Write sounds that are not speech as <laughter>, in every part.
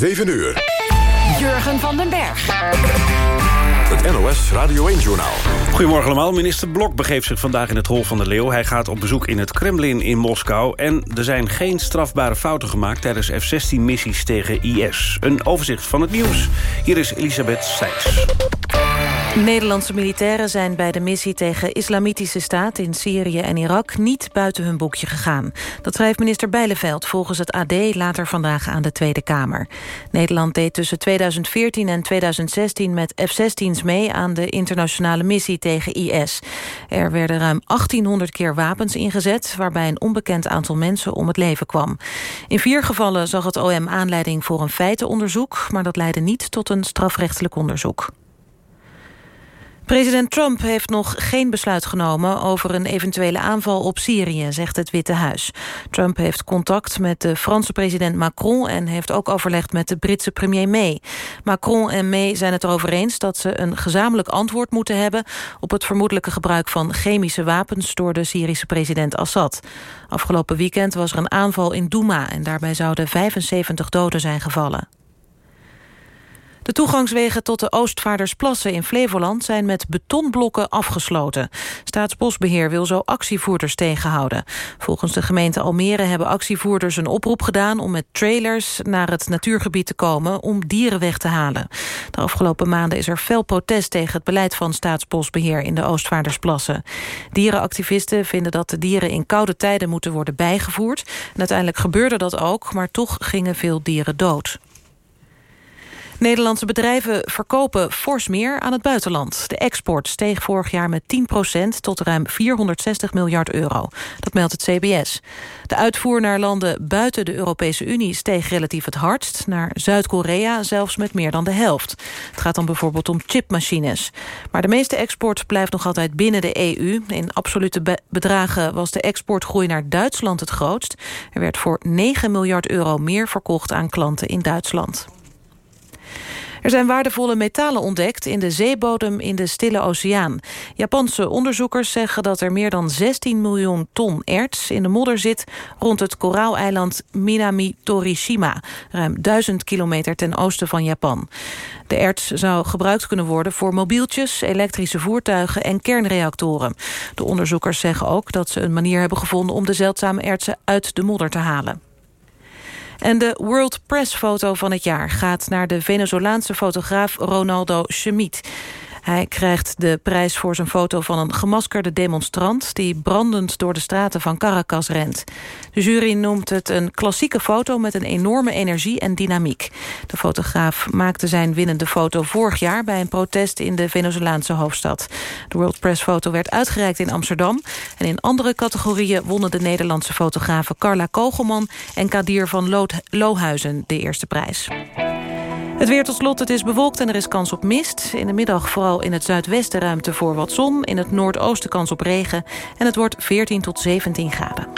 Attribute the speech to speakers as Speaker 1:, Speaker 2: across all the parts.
Speaker 1: 7 uur.
Speaker 2: Jurgen van den Berg.
Speaker 1: Het NOS Radio 1-journaal.
Speaker 3: Goedemorgen allemaal. Minister Blok begeeft zich vandaag in het Hol van de Leeuw. Hij gaat op bezoek in het Kremlin in Moskou. En er zijn geen strafbare fouten gemaakt tijdens F-16-missies tegen IS. Een overzicht van het nieuws. Hier is Elisabeth Seitz.
Speaker 4: Nederlandse militairen zijn bij de missie tegen Islamitische Staat in Syrië en Irak niet buiten hun boekje gegaan. Dat schrijft minister Bijleveld volgens het AD later vandaag aan de Tweede Kamer. Nederland deed tussen 2014 en 2016 met F-16's mee aan de internationale missie tegen IS. Er werden ruim 1800 keer wapens ingezet, waarbij een onbekend aantal mensen om het leven kwam. In vier gevallen zag het OM aanleiding voor een feitenonderzoek, maar dat leidde niet tot een strafrechtelijk onderzoek. President Trump heeft nog geen besluit genomen over een eventuele aanval op Syrië, zegt het Witte Huis. Trump heeft contact met de Franse president Macron en heeft ook overlegd met de Britse premier May. Macron en May zijn het erover eens dat ze een gezamenlijk antwoord moeten hebben op het vermoedelijke gebruik van chemische wapens door de Syrische president Assad. Afgelopen weekend was er een aanval in Douma en daarbij zouden 75 doden zijn gevallen. De toegangswegen tot de Oostvaardersplassen in Flevoland zijn met betonblokken afgesloten. Staatsbosbeheer wil zo actievoerders tegenhouden. Volgens de gemeente Almere hebben actievoerders een oproep gedaan om met trailers naar het natuurgebied te komen om dieren weg te halen. De afgelopen maanden is er fel protest tegen het beleid van Staatsbosbeheer in de Oostvaardersplassen. Dierenactivisten vinden dat de dieren in koude tijden moeten worden bijgevoerd. Uiteindelijk gebeurde dat ook, maar toch gingen veel dieren dood. Nederlandse bedrijven verkopen fors meer aan het buitenland. De export steeg vorig jaar met 10% tot ruim 460 miljard euro. Dat meldt het CBS. De uitvoer naar landen buiten de Europese Unie steeg relatief het hardst. Naar Zuid-Korea zelfs met meer dan de helft. Het gaat dan bijvoorbeeld om chipmachines. Maar de meeste export blijft nog altijd binnen de EU. In absolute bedragen was de exportgroei naar Duitsland het grootst. Er werd voor 9 miljard euro meer verkocht aan klanten in Duitsland. Er zijn waardevolle metalen ontdekt in de zeebodem in de Stille Oceaan. Japanse onderzoekers zeggen dat er meer dan 16 miljoen ton erts in de modder zit rond het koraaleiland Minami Torishima, ruim 1000 kilometer ten oosten van Japan. De erts zou gebruikt kunnen worden voor mobieltjes, elektrische voertuigen en kernreactoren. De onderzoekers zeggen ook dat ze een manier hebben gevonden om de zeldzame ertsen uit de modder te halen. En de World Press foto van het jaar gaat naar de Venezolaanse fotograaf Ronaldo Schmid. Hij krijgt de prijs voor zijn foto van een gemaskerde demonstrant... die brandend door de straten van Caracas rent. De jury noemt het een klassieke foto met een enorme energie en dynamiek. De fotograaf maakte zijn winnende foto vorig jaar... bij een protest in de Venezolaanse hoofdstad. De World Press foto werd uitgereikt in Amsterdam. En in andere categorieën wonnen de Nederlandse fotografen Carla Kogelman... en Kadir van Lood Lohuizen de eerste prijs. Het weer tot slot, het is bewolkt en er is kans op mist. In de middag vooral in het zuidwesten ruimte voor wat zon. In het noordoosten kans op regen. En het wordt 14 tot 17 graden.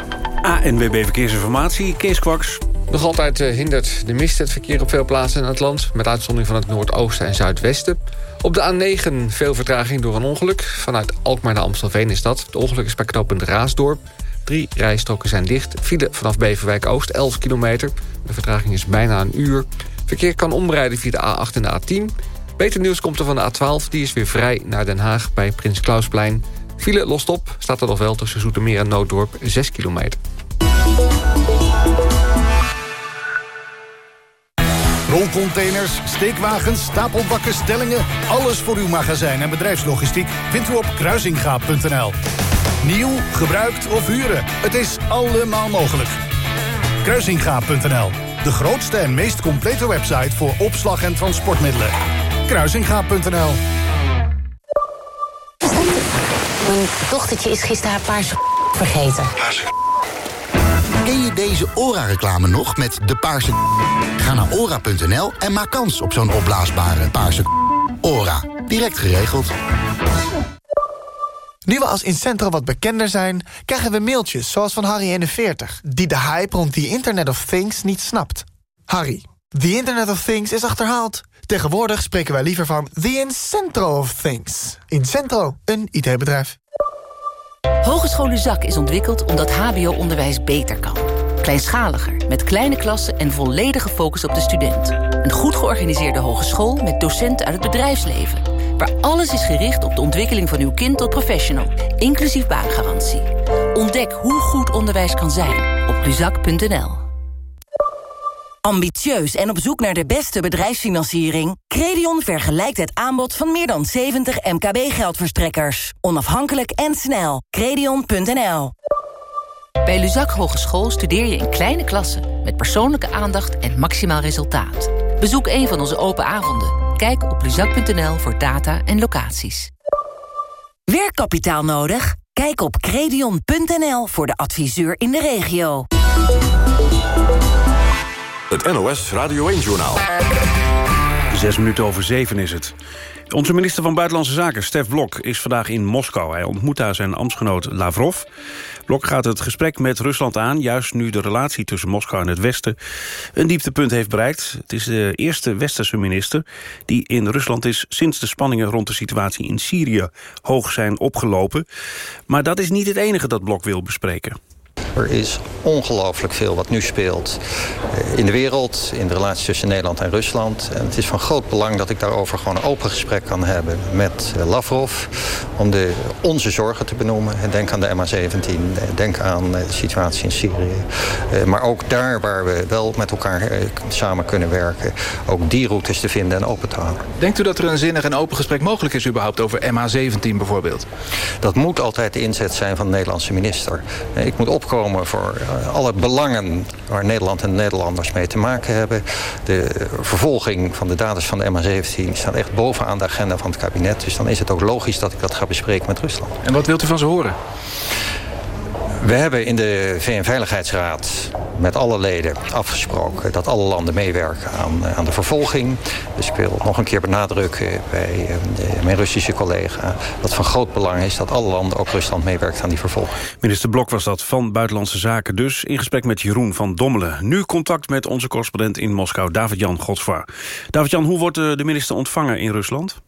Speaker 3: ANWB Verkeersinformatie, Kees Kwaks.
Speaker 5: Nog altijd uh, hindert de mist het verkeer op veel plaatsen in het land... met uitzondering van het noordoosten en zuidwesten. Op de A9 veel vertraging door een ongeluk. Vanuit Alkmaar naar Amstelveen is dat. Het ongeluk is bij knooppunt Raasdorp. Drie rijstroken zijn dicht. File vanaf Beverwijk Oost, 11 kilometer. De vertraging is bijna een uur. Verkeer kan omrijden via de A8 en de A10. Beter nieuws komt er van de A12. Die is weer vrij naar Den Haag bij Prins Klausplein. File lost op. Staat er nog wel tussen Zoetermeer en Nooddorp 6 kilometer.
Speaker 6: Rolcontainers, steekwagens, stapelbakken, stellingen... alles voor uw magazijn en bedrijfslogistiek vindt u op kruisingaap.nl. Nieuw, gebruikt of huren, het is allemaal mogelijk. Kruisingaap.nl de grootste en meest complete website voor opslag en transportmiddelen. Kruisingaap.nl
Speaker 7: Mijn dochtertje is gisteren haar paarse vergeten.
Speaker 8: Ken je deze ORA-reclame nog met de paarse Ga naar ora.nl en maak kans op zo'n opblaasbare paarse ORA. Direct geregeld.
Speaker 9: Nu we als Incentro wat bekender zijn, krijgen we mailtjes zoals van Harry41... die de hype rond the Internet of Things niet snapt. Harry, the Internet of Things is achterhaald. Tegenwoordig spreken wij liever van the Incentro of Things. Incentro, een IT-bedrijf.
Speaker 2: Hogescholen Zak is ontwikkeld omdat hbo-onderwijs beter kan.
Speaker 10: Kleinschaliger, met kleine klassen en volledige focus op de student. Een goed georganiseerde hogeschool met docenten uit het bedrijfsleven. Waar alles is gericht op de ontwikkeling van uw kind tot professional. Inclusief baangarantie. Ontdek hoe goed onderwijs kan zijn op luzak.nl.
Speaker 11: Ambitieus en op zoek naar de beste bedrijfsfinanciering? Credion vergelijkt het aanbod van meer dan 70 MKB-geldverstrekkers. Onafhankelijk en snel. Credion.nl
Speaker 10: Bij Luzak Hogeschool studeer je in kleine klassen... met persoonlijke aandacht en maximaal resultaat. Bezoek een van onze open avonden. Kijk op luzak.nl voor data en locaties.
Speaker 11: Werkkapitaal nodig? Kijk op credion.nl voor de adviseur in de regio.
Speaker 1: Het NOS Radio 1-journaal.
Speaker 3: Zes minuten over zeven is het. Onze minister van Buitenlandse Zaken, Stef Blok, is vandaag in Moskou. Hij ontmoet daar zijn ambtsgenoot Lavrov. Blok gaat het gesprek met Rusland aan... juist nu de relatie tussen Moskou en het Westen een dieptepunt heeft bereikt. Het is de eerste westerse minister die in Rusland is... sinds de spanningen rond de situatie in Syrië hoog zijn opgelopen. Maar dat is niet het enige dat Blok wil bespreken.
Speaker 12: Er is ongelooflijk veel wat nu speelt eh, in de wereld, in de relatie tussen Nederland en Rusland. En het is van groot belang dat ik daarover gewoon een open gesprek kan hebben met eh, Lavrov. Om de, onze zorgen te benoemen. Denk aan de MH17, denk aan de situatie in Syrië. Eh, maar ook daar waar we wel met elkaar samen kunnen werken. Ook die routes te vinden en open te houden.
Speaker 13: Denkt u dat er een zinnig en open gesprek mogelijk is überhaupt over MH17 bijvoorbeeld?
Speaker 12: Dat moet altijd de inzet zijn van de Nederlandse minister. Ik moet opkomen voor alle belangen waar Nederland en Nederlanders mee te maken hebben. De vervolging van de daders van de MH17 staat echt bovenaan de agenda van het kabinet. Dus dan is het ook logisch dat ik dat ga bespreken met Rusland.
Speaker 13: En wat wilt u van ze horen?
Speaker 12: We hebben in de VN-veiligheidsraad met alle leden afgesproken... dat alle landen meewerken aan, aan de vervolging. Ik wil nog een keer benadrukken bij eh, mijn Russische collega... dat van groot belang is dat alle landen, ook Rusland, meewerkt aan die vervolging.
Speaker 3: Minister Blok was dat van Buitenlandse Zaken dus... in gesprek met Jeroen van Dommelen. Nu contact met onze correspondent in Moskou, David-Jan Godvaar. David-Jan, hoe wordt de minister ontvangen in Rusland?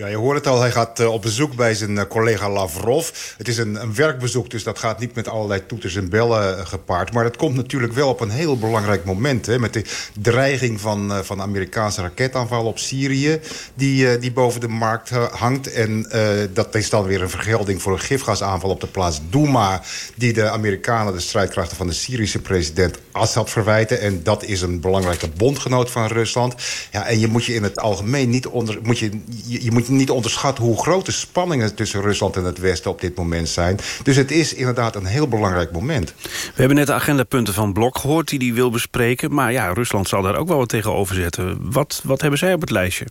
Speaker 14: Ja, je hoort het al, hij gaat uh, op bezoek bij zijn uh, collega Lavrov. Het is een, een, werkbezoek, dus dat gaat niet met allerlei toeters en bellen uh, gepaard. Maar dat komt natuurlijk wel op een heel belangrijk moment. Hè, met de dreiging van, van Amerikaanse raketaanval op Syrië... die, die boven de markt hangt. En dat is dan weer een vergelding voor een gifgasaanval op de plaats Douma... die de Amerikanen, de strijdkrachten van de Syrische president Assad verwijten. En dat is een belangrijke bondgenoot van Rusland. Ja, en je moet je in het algemeen niet onder... Moet je, je, je moet niet onderschatten hoe groot de spanningen tussen Rusland en het Westen op dit moment zijn. Dus het is inderdaad een heel belangrijk moment.
Speaker 3: We hebben net de agendapunten van Blok gehoord die hij wil bespreken. Maar ja, Rusland zal daar ook wel wat tegenover zetten. Wat, wat hebben zij op het lijstje?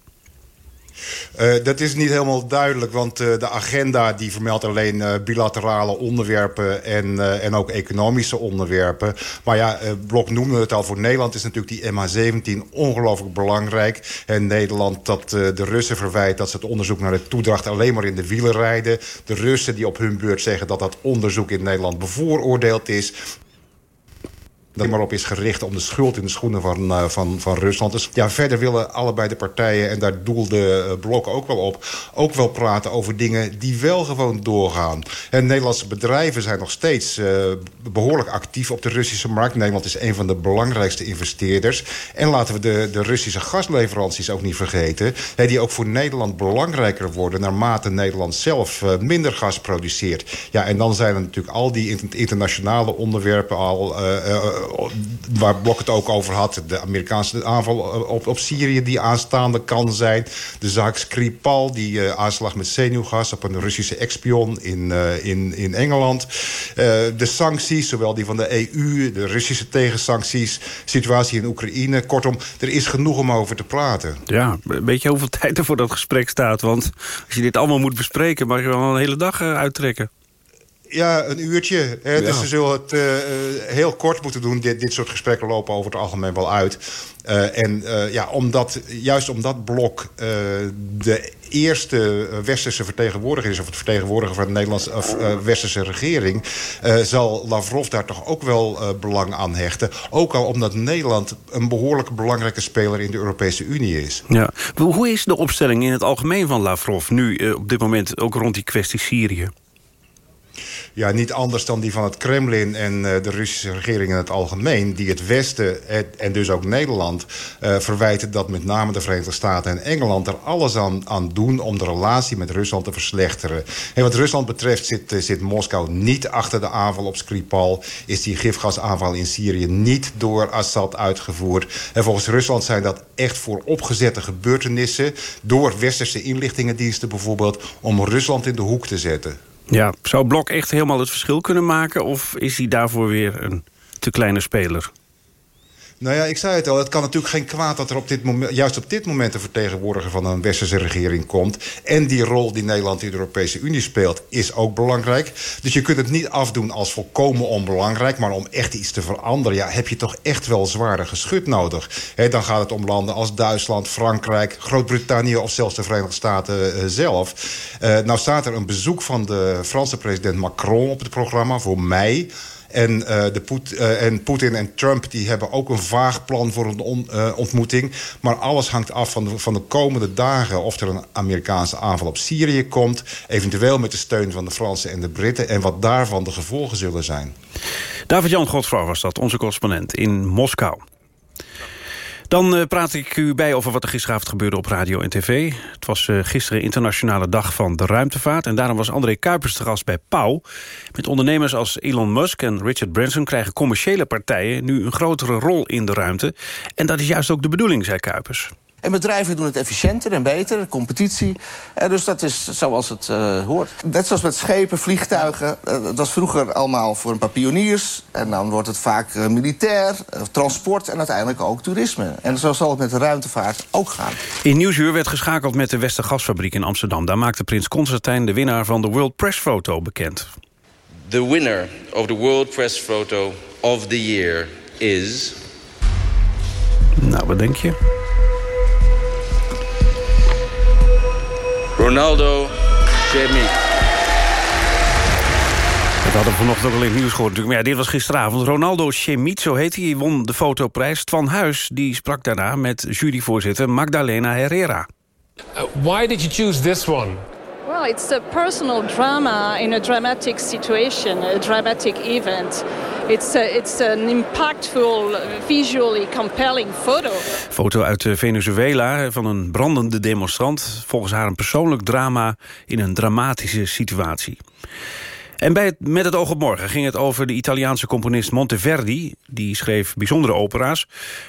Speaker 14: Uh, dat is niet helemaal duidelijk, want uh, de agenda die vermeldt alleen uh, bilaterale onderwerpen en, en ook economische onderwerpen. Maar ja, Blok noemde het al, voor Nederland is natuurlijk die MH17 ongelooflijk belangrijk. En Nederland dat de Russen verwijt dat ze het onderzoek naar de toedracht alleen maar in de wielen rijden. De Russen die op hun beurt zeggen dat dat onderzoek in Nederland bevooroordeeld is dat maar op is gericht om de schuld in de schoenen van, uh, van, van Rusland. Dus ja, verder willen allebei de partijen, en daar doelde uh, Blok ook wel op... ook wel praten over dingen die wel gewoon doorgaan. En Nederlandse bedrijven zijn nog steeds uh, behoorlijk actief op de Russische markt. Nederland is een van de belangrijkste investeerders. En laten we de, de Russische gasleveranties ook niet vergeten... Die ook voor Nederland belangrijker worden... naarmate Nederland zelf minder gas produceert. Ja, en dan zijn er natuurlijk al die internationale onderwerpen al waar Blok het ook over had. De Amerikaanse aanval op, op Syrië die aanstaande kan zijn. De zaak Skripal, die uh, aanslag met zenuwgas op een Russische expion in, uh, in, in Engeland. Uh, de sancties, zowel die van de EU, de Russische tegensancties... situatie in Oekraïne. Kortom, er is genoeg om over te praten.
Speaker 3: Ja, weet je hoeveel <laughs> tijd er voor dat gesprek staat? Want als je dit allemaal moet bespreken... mag je wel een hele dag uittrekken.
Speaker 14: Ja, een uurtje. Hè? Dus ze zullen het uh, heel kort moeten doen. Dit, dit soort gesprekken lopen over het algemeen wel uit. Uh, en uh, ja, omdat, juist omdat Blok de eerste westerse vertegenwoordiger is... of het vertegenwoordiger van de Nederlandse of, westerse regering... zal Lavrov daar toch ook wel belang aan hechten. Ook al omdat Nederland een behoorlijk belangrijke speler... in de Europese Unie is.
Speaker 3: Ja. Hoe is de opstelling in het algemeen van Lavrov nu op dit moment... ook rond die kwestie Syrië?
Speaker 14: Ja, niet anders dan die van het Kremlin en uh, de Russische regering in het algemeen... die het Westen en dus ook Nederland uh, verwijten... dat met name de Verenigde Staten en Engeland er alles aan, aan doen... om de relatie met Rusland te verslechteren. En wat Rusland betreft zit, uh, zit Moskou niet achter de aanval op Skripal... is die gifgasaanval in Syrië niet door Assad uitgevoerd. En volgens Rusland zijn dat echt voor opgezette gebeurtenissen... door westerse inlichtingendiensten bijvoorbeeld... om Rusland in de hoek te zetten.
Speaker 3: Ja, zou Blok echt helemaal het verschil kunnen maken... of is hij daarvoor weer een te kleine speler?
Speaker 14: Nou ja, ik zei het al, het kan natuurlijk geen kwaad... dat er op dit moment, juist op dit moment een vertegenwoordiger van een westerse regering komt. En die rol die Nederland in de Europese Unie speelt is ook belangrijk. Dus je kunt het niet afdoen als volkomen onbelangrijk... maar om echt iets te veranderen, ja, heb je toch echt wel zware geschut nodig. dan gaat het om landen als Duitsland, Frankrijk, Groot-Brittannië... of zelfs de Verenigde Staten uh, zelf. Uh, nou staat er een bezoek van de Franse president Macron op het programma voor mei... En, uh, de uh, en Poetin en Trump die hebben ook een vaag plan voor een uh, ontmoeting. Maar alles hangt af van de, van de komende dagen... of er een Amerikaanse aanval op Syrië komt. Eventueel met de steun van de Fransen en de Britten. En wat daarvan de gevolgen zullen zijn.
Speaker 3: David-Jan Godfrouw was dat, onze correspondent in Moskou. Dan uh, praat ik u bij over wat er gisteravond gebeurde op radio en tv. Het was uh, gisteren internationale dag van de ruimtevaart... en daarom was André Kuipers te gast bij Pauw. Met ondernemers als Elon Musk en Richard Branson... krijgen commerciële partijen nu een grotere rol in de ruimte. En dat is juist ook de bedoeling, zei Kuipers.
Speaker 15: En bedrijven doen het efficiënter en beter, competitie. En dus dat is zoals het uh, hoort. Net zoals met schepen, vliegtuigen. Uh, dat was vroeger allemaal voor een paar pioniers. En dan wordt het vaak uh, militair, transport en uiteindelijk ook toerisme. En zo zal het met de ruimtevaart ook gaan.
Speaker 3: In Nieuwsuur werd geschakeld met de Westergasfabriek in Amsterdam. Daar maakte prins Constantijn de winnaar van de World Press Photo bekend.
Speaker 16: The winner of the World Press Photo of the year is...
Speaker 3: Nou, wat denk je?
Speaker 16: Ronaldo Chemit.
Speaker 3: Dat hadden we vanochtend ook al in het nieuws gehoord natuurlijk. Maar ja, dit was gisteravond. Ronaldo Chemit, zo heet hij, won de fotoprijs. Van Huis die sprak daarna met juryvoorzitter Magdalena Herrera.
Speaker 17: Uh, why did you choose this one?
Speaker 18: Well, it's a personal drama in a dramatic situation, a dramatic event. It's, a, it's an impactful, visually compelling photo.
Speaker 3: Foto uit Venezuela van een brandende demonstrant. Volgens haar een persoonlijk drama in een dramatische situatie. En bij het, met het oog op morgen ging het over de Italiaanse componist Monteverdi. Die schreef bijzondere opera's.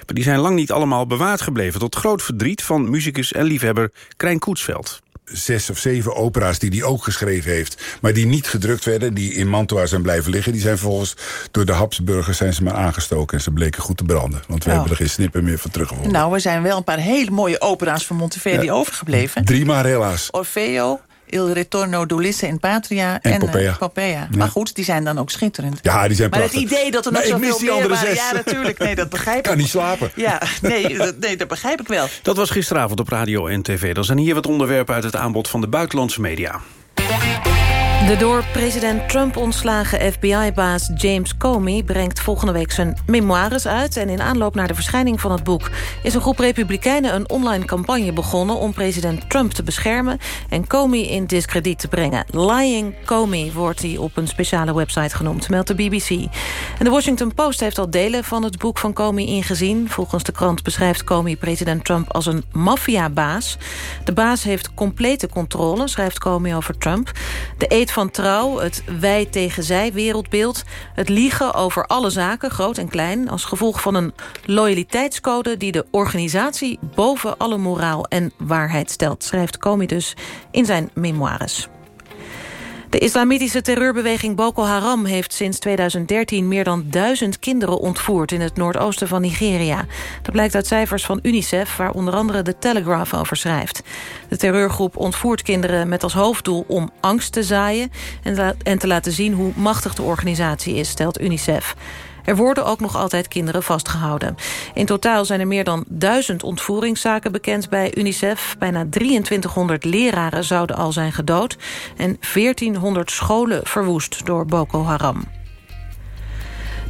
Speaker 3: Maar die zijn lang niet allemaal bewaard gebleven. Tot groot verdriet van muzikus en liefhebber Krijn Koetsveld
Speaker 19: zes of zeven opera's die hij ook geschreven heeft... maar die niet gedrukt werden, die in Mantua zijn blijven liggen... die zijn volgens door de Habsburgers zijn ze maar aangestoken... en ze bleken goed te branden. Want we
Speaker 20: Nou.
Speaker 19: hebben er geen snippen meer van teruggevonden.
Speaker 20: Nou, er zijn wel een paar hele mooie opera's van Monteverdi
Speaker 19: Ja.
Speaker 20: overgebleven.
Speaker 19: Drie maar helaas.
Speaker 20: Orfeo, Il Ritorno d'Ulisse in Patria
Speaker 19: En
Speaker 20: en,
Speaker 19: Popea.
Speaker 20: eh, Popea.
Speaker 19: Ja.
Speaker 20: Maar goed, die zijn dan ook schitterend.
Speaker 19: Ja, die zijn
Speaker 20: maar
Speaker 19: prachtig.
Speaker 20: het idee dat er nog
Speaker 19: Maar
Speaker 20: zoveel
Speaker 19: die
Speaker 20: meer
Speaker 19: andere
Speaker 20: waren...
Speaker 19: zes.
Speaker 20: Ja, natuurlijk. Nee, dat begrijp ik.
Speaker 19: kan niet slapen.
Speaker 20: Ja, nee, dat, nee, dat begrijp ik wel.
Speaker 3: Dat was gisteravond op radio en tv. Dan zijn hier wat onderwerpen uit het aanbod van de buitenlandse media.
Speaker 4: De door president Trump ontslagen FBI-baas James Comey... brengt volgende week zijn memoires uit. En in aanloop naar de verschijning van het boek... is een groep republikeinen een online campagne begonnen... om president Trump te beschermen en Comey in discrediet te brengen. Lying Comey wordt hij op een speciale website genoemd, meldt de BBC. En de Washington Post heeft al delen van het boek van Comey ingezien. Volgens de krant beschrijft Comey president Trump als een maffiabaas. De baas heeft complete controle, schrijft Comey over Trump. De eed van trouw, het wij tegen zij wereldbeeld... het liegen over alle zaken, groot en klein... als gevolg van een loyaliteitscode die de organisatie... boven alle moraal en waarheid stelt, schrijft Comey dus in zijn memoires. De islamitische terreurbeweging Boko Haram heeft sinds 2013 meer dan duizend kinderen ontvoerd in het noordoosten van Nigeria. Dat blijkt uit cijfers van UNICEF, waar onder andere de Telegraph over schrijft. De terreurgroep ontvoert kinderen met als hoofddoel om angst te zaaien en, te laten zien hoe machtig de organisatie is, stelt UNICEF. Er worden ook nog altijd kinderen vastgehouden. In totaal zijn er meer dan duizend ontvoeringszaken bekend bij UNICEF. Bijna 2300 leraren zouden al zijn gedood... en 1400 scholen verwoest door Boko Haram.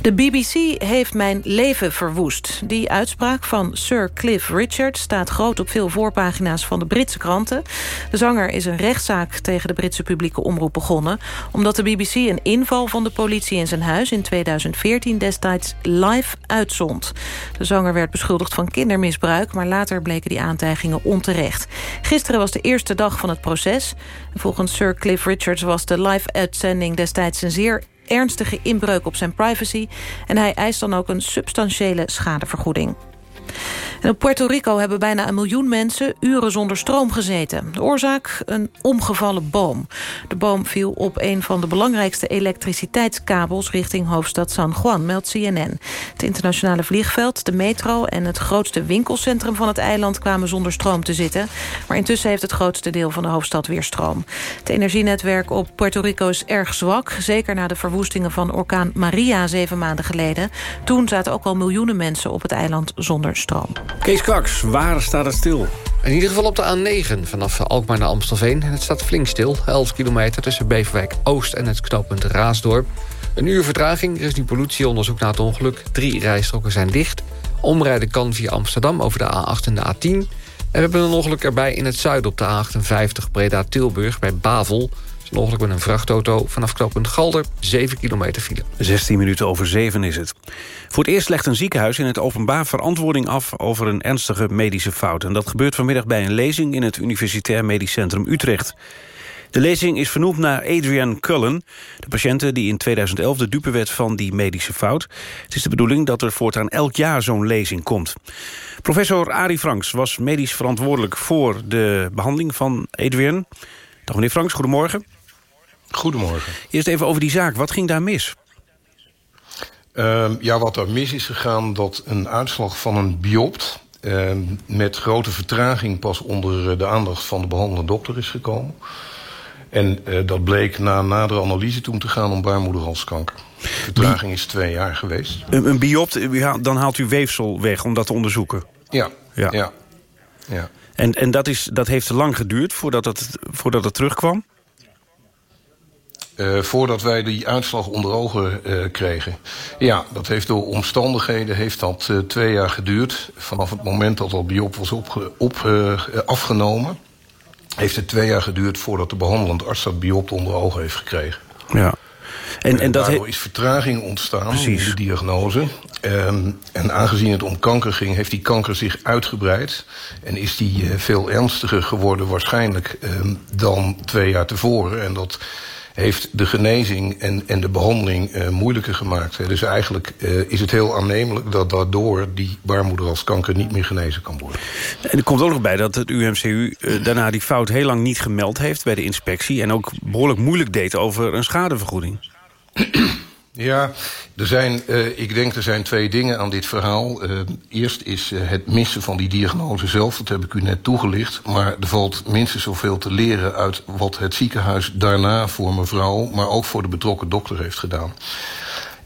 Speaker 4: De BBC heeft mijn leven verwoest. Die uitspraak van Sir Cliff Richard staat groot op veel voorpagina's van de Britse kranten. De zanger is een rechtszaak tegen de Britse publieke omroep begonnen... omdat de BBC een inval van de politie in zijn huis in 2014 destijds live uitzond. De zanger werd beschuldigd van kindermisbruik... maar later bleken die aantijgingen onterecht. Gisteren was de eerste dag van het proces. Volgens Sir Cliff Richards was de live-uitzending destijds een zeer ernstige inbreuk op zijn privacy... en hij eist dan ook een substantiële schadevergoeding. En op Puerto Rico hebben bijna een miljoen mensen uren zonder stroom gezeten. De oorzaak? Een omgevallen boom. De boom viel op een van de belangrijkste elektriciteitskabels... richting hoofdstad San Juan, meldt CNN. Het internationale vliegveld, de metro en het grootste winkelcentrum van het eiland... kwamen zonder stroom te zitten. Maar intussen heeft het grootste deel van de hoofdstad weer stroom. Het energienetwerk op Puerto Rico is erg zwak. Zeker na de verwoestingen van orkaan Maria zeven maanden geleden. Toen zaten ook al miljoenen mensen op het eiland zonder stroom.
Speaker 3: Kees Kwaks, waar staat het stil?
Speaker 5: In ieder geval op de A9 vanaf Alkmaar naar Amstelveen. En het staat flink stil, 11 kilometer tussen Beverwijk Oost en het knooppunt Raasdorp. Een uur vertraging, er is nu politieonderzoek na het ongeluk. Drie rijstroken zijn dicht. Omrijden kan via Amsterdam over de A8 en de A10. En we hebben een ongeluk erbij in het zuiden op de A58 Breda-Tilburg bij Bavel... Een met een vrachtauto vanaf knooppunt Galder, 7 kilometer file.
Speaker 3: 16 minuten over 7 is het. Voor het eerst legt een ziekenhuis in het openbaar verantwoording af... over een ernstige medische fout. En dat gebeurt vanmiddag bij een lezing... in het Universitair Medisch Centrum Utrecht. De lezing is vernoemd naar Adrian Cullen... de patiënte die in 2011 de dupe werd van die medische fout. Het is de bedoeling dat er voortaan elk jaar zo'n lezing komt. Professor Arie Franks was medisch verantwoordelijk... voor de behandeling van Adrian. Dag meneer Franks, goedemorgen.
Speaker 21: Goedemorgen.
Speaker 3: Eerst even over die zaak. Wat ging daar mis?
Speaker 21: Uh, ja, wat er mis is gegaan, dat een uitslag van een biopt... Uh, met grote vertraging pas onder de aandacht van de behandelende dokter is gekomen. En uh, dat bleek na nadere analyse toen te gaan om baarmoederhalskanker. De vertraging is twee jaar geweest.
Speaker 3: Een, een biopt, dan haalt u weefsel weg om dat te onderzoeken?
Speaker 21: Ja, ja. ja. ja.
Speaker 3: En, en dat, is, dat heeft te lang geduurd voordat het, voordat het terugkwam?
Speaker 21: Uh, voordat wij die uitslag onder ogen uh, kregen. Ja, dat heeft door omstandigheden heeft dat uh, twee jaar geduurd. Vanaf het moment dat dat biop was op, op, afgenomen... heeft het twee jaar geduurd voordat de behandelend arts dat biop onder ogen heeft gekregen.
Speaker 3: Ja.
Speaker 21: En, en, en dat daardoor is vertraging ontstaan Precies. in de diagnose. Um, en aangezien het om kanker ging, heeft die kanker zich uitgebreid. En is die veel ernstiger geworden waarschijnlijk um, dan twee jaar tevoren. En dat heeft de genezing en, en de behandeling uh, moeilijker gemaakt. Dus eigenlijk uh, is het heel aannemelijk dat daardoor die baarmoederhalskanker niet meer genezen kan worden.
Speaker 3: En er komt ook nog bij dat het UMCU uh, daarna die fout heel lang niet gemeld heeft bij de inspectie. En ook behoorlijk moeilijk deed over een schadevergoeding.
Speaker 21: Ja, er zijn, uh, ik denk er zijn twee dingen aan dit verhaal. Uh, eerst is uh, het missen van die diagnose zelf, dat heb ik u net toegelicht. Maar er valt minstens zoveel te leren uit wat het ziekenhuis daarna voor mevrouw... maar ook voor de betrokken dokter heeft gedaan.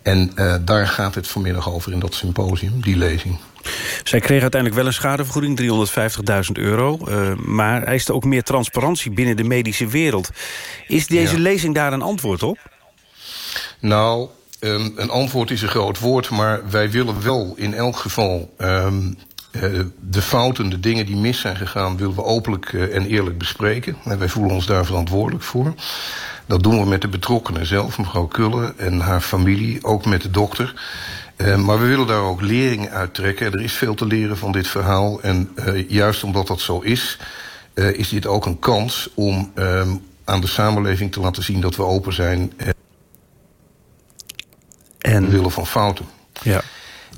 Speaker 21: En daar gaat het vanmiddag over in dat symposium, die lezing.
Speaker 3: Zij kreeg uiteindelijk wel een schadevergoeding, 350.000 euro. maar is ook meer transparantie binnen de medische wereld. Is deze ja. lezing daar een antwoord op?
Speaker 21: Nou, um, een antwoord is een groot woord, maar wij willen wel in elk geval... Um, uh, de fouten, de dingen die mis zijn gegaan... willen we openlijk uh, en eerlijk bespreken. En wij voelen ons daar verantwoordelijk voor. Dat doen we met de betrokkenen zelf, mevrouw Kullen en haar familie, ook met de dokter. Uh, maar we willen daar ook leringen uit trekken. Er is veel te leren van dit verhaal. En uh, juist omdat dat zo is, is dit ook een kans om aan de samenleving te laten zien dat we open zijn... En... willen van fouten.
Speaker 3: Ja.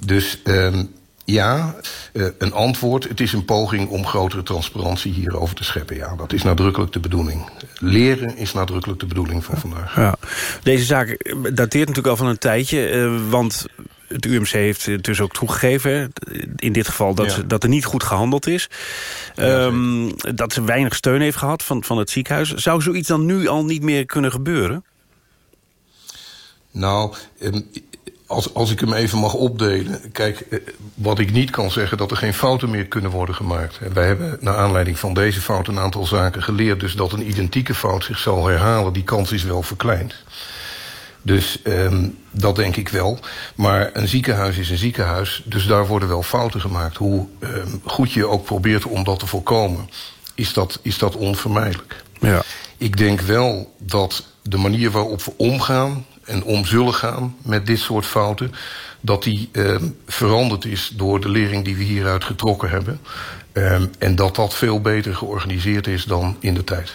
Speaker 21: Dus um, ja, uh, een antwoord. Het is een poging om grotere transparantie hierover te scheppen. Ja, dat is nadrukkelijk de bedoeling. Leren is nadrukkelijk de bedoeling van vandaag.
Speaker 3: Ja. Deze zaak dateert natuurlijk al van een tijdje. Uh, want het UMC heeft dus ook toegegeven... in dit geval dat, ja. dat er niet goed gehandeld is. Ja, um, dat ze weinig steun heeft gehad van, van het ziekenhuis. Zou zoiets dan nu al niet meer kunnen gebeuren?
Speaker 21: Nou, als, als ik hem even mag opdelen... Kijk, eh, wat ik niet kan zeggen, dat er geen fouten meer kunnen worden gemaakt. Wij hebben naar aanleiding van deze fout een aantal zaken geleerd... dus dat een identieke fout zich zal herhalen, die kans is wel verkleind. Dus ehm, dat denk ik wel. Maar een ziekenhuis is een ziekenhuis, dus daar worden wel fouten gemaakt. Hoe ehm, goed je ook probeert om dat te voorkomen, is dat, is dat onvermijdelijk.
Speaker 3: Ja.
Speaker 21: Ik denk wel dat de manier waarop we omgaan en om zullen gaan met dit soort fouten... dat die eh, veranderd is door de lering die we hieruit getrokken hebben. Eh, en dat dat veel beter georganiseerd is dan in de tijd.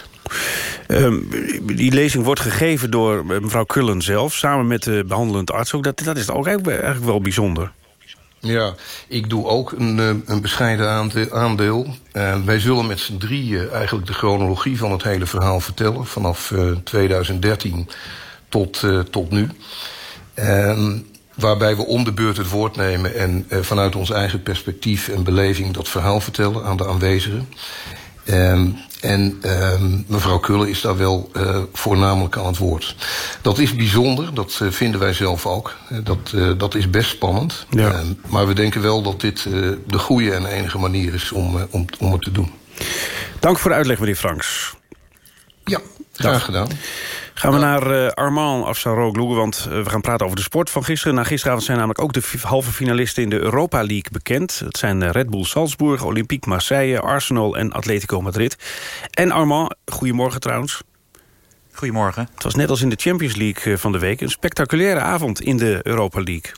Speaker 3: Um, die lezing wordt gegeven door eh, mevrouw Kullen zelf... samen met de behandelend arts. Ook dat, dat is ook eigenlijk wel bijzonder.
Speaker 21: Ja, ik doe ook een, eh, een bescheiden aandeel. Uh, wij zullen met z'n drieën eigenlijk de chronologie van het hele verhaal vertellen... vanaf uh, 2013 tot, uh, tot nu. Uh, waarbij we om de beurt het woord nemen... en vanuit ons eigen perspectief en beleving dat verhaal vertellen aan de aanwezigen. Um, en um, mevrouw Kullen is daar wel uh, voornamelijk aan het woord. Dat is bijzonder, dat uh, vinden wij zelf ook. Dat, uh, dat is best spannend.
Speaker 3: Ja.
Speaker 21: Maar we denken wel dat dit de goede en enige manier is om, om, om het te doen.
Speaker 3: Dank voor de uitleg, meneer Franks.
Speaker 21: Ja, graag Dag. gedaan.
Speaker 3: Gaan we naar uh, Armand Afsaroglu, want uh, we gaan praten over de sport van gisteren. Na gisteravond zijn namelijk ook de halve finalisten in de Europa League bekend. Het zijn Red Bull Salzburg, Olympique Marseille, Arsenal en Atletico Madrid. En Armand, goedemorgen trouwens.
Speaker 22: Goedemorgen.
Speaker 3: Het was net als in de Champions League van de week... een spectaculaire avond in de Europa League.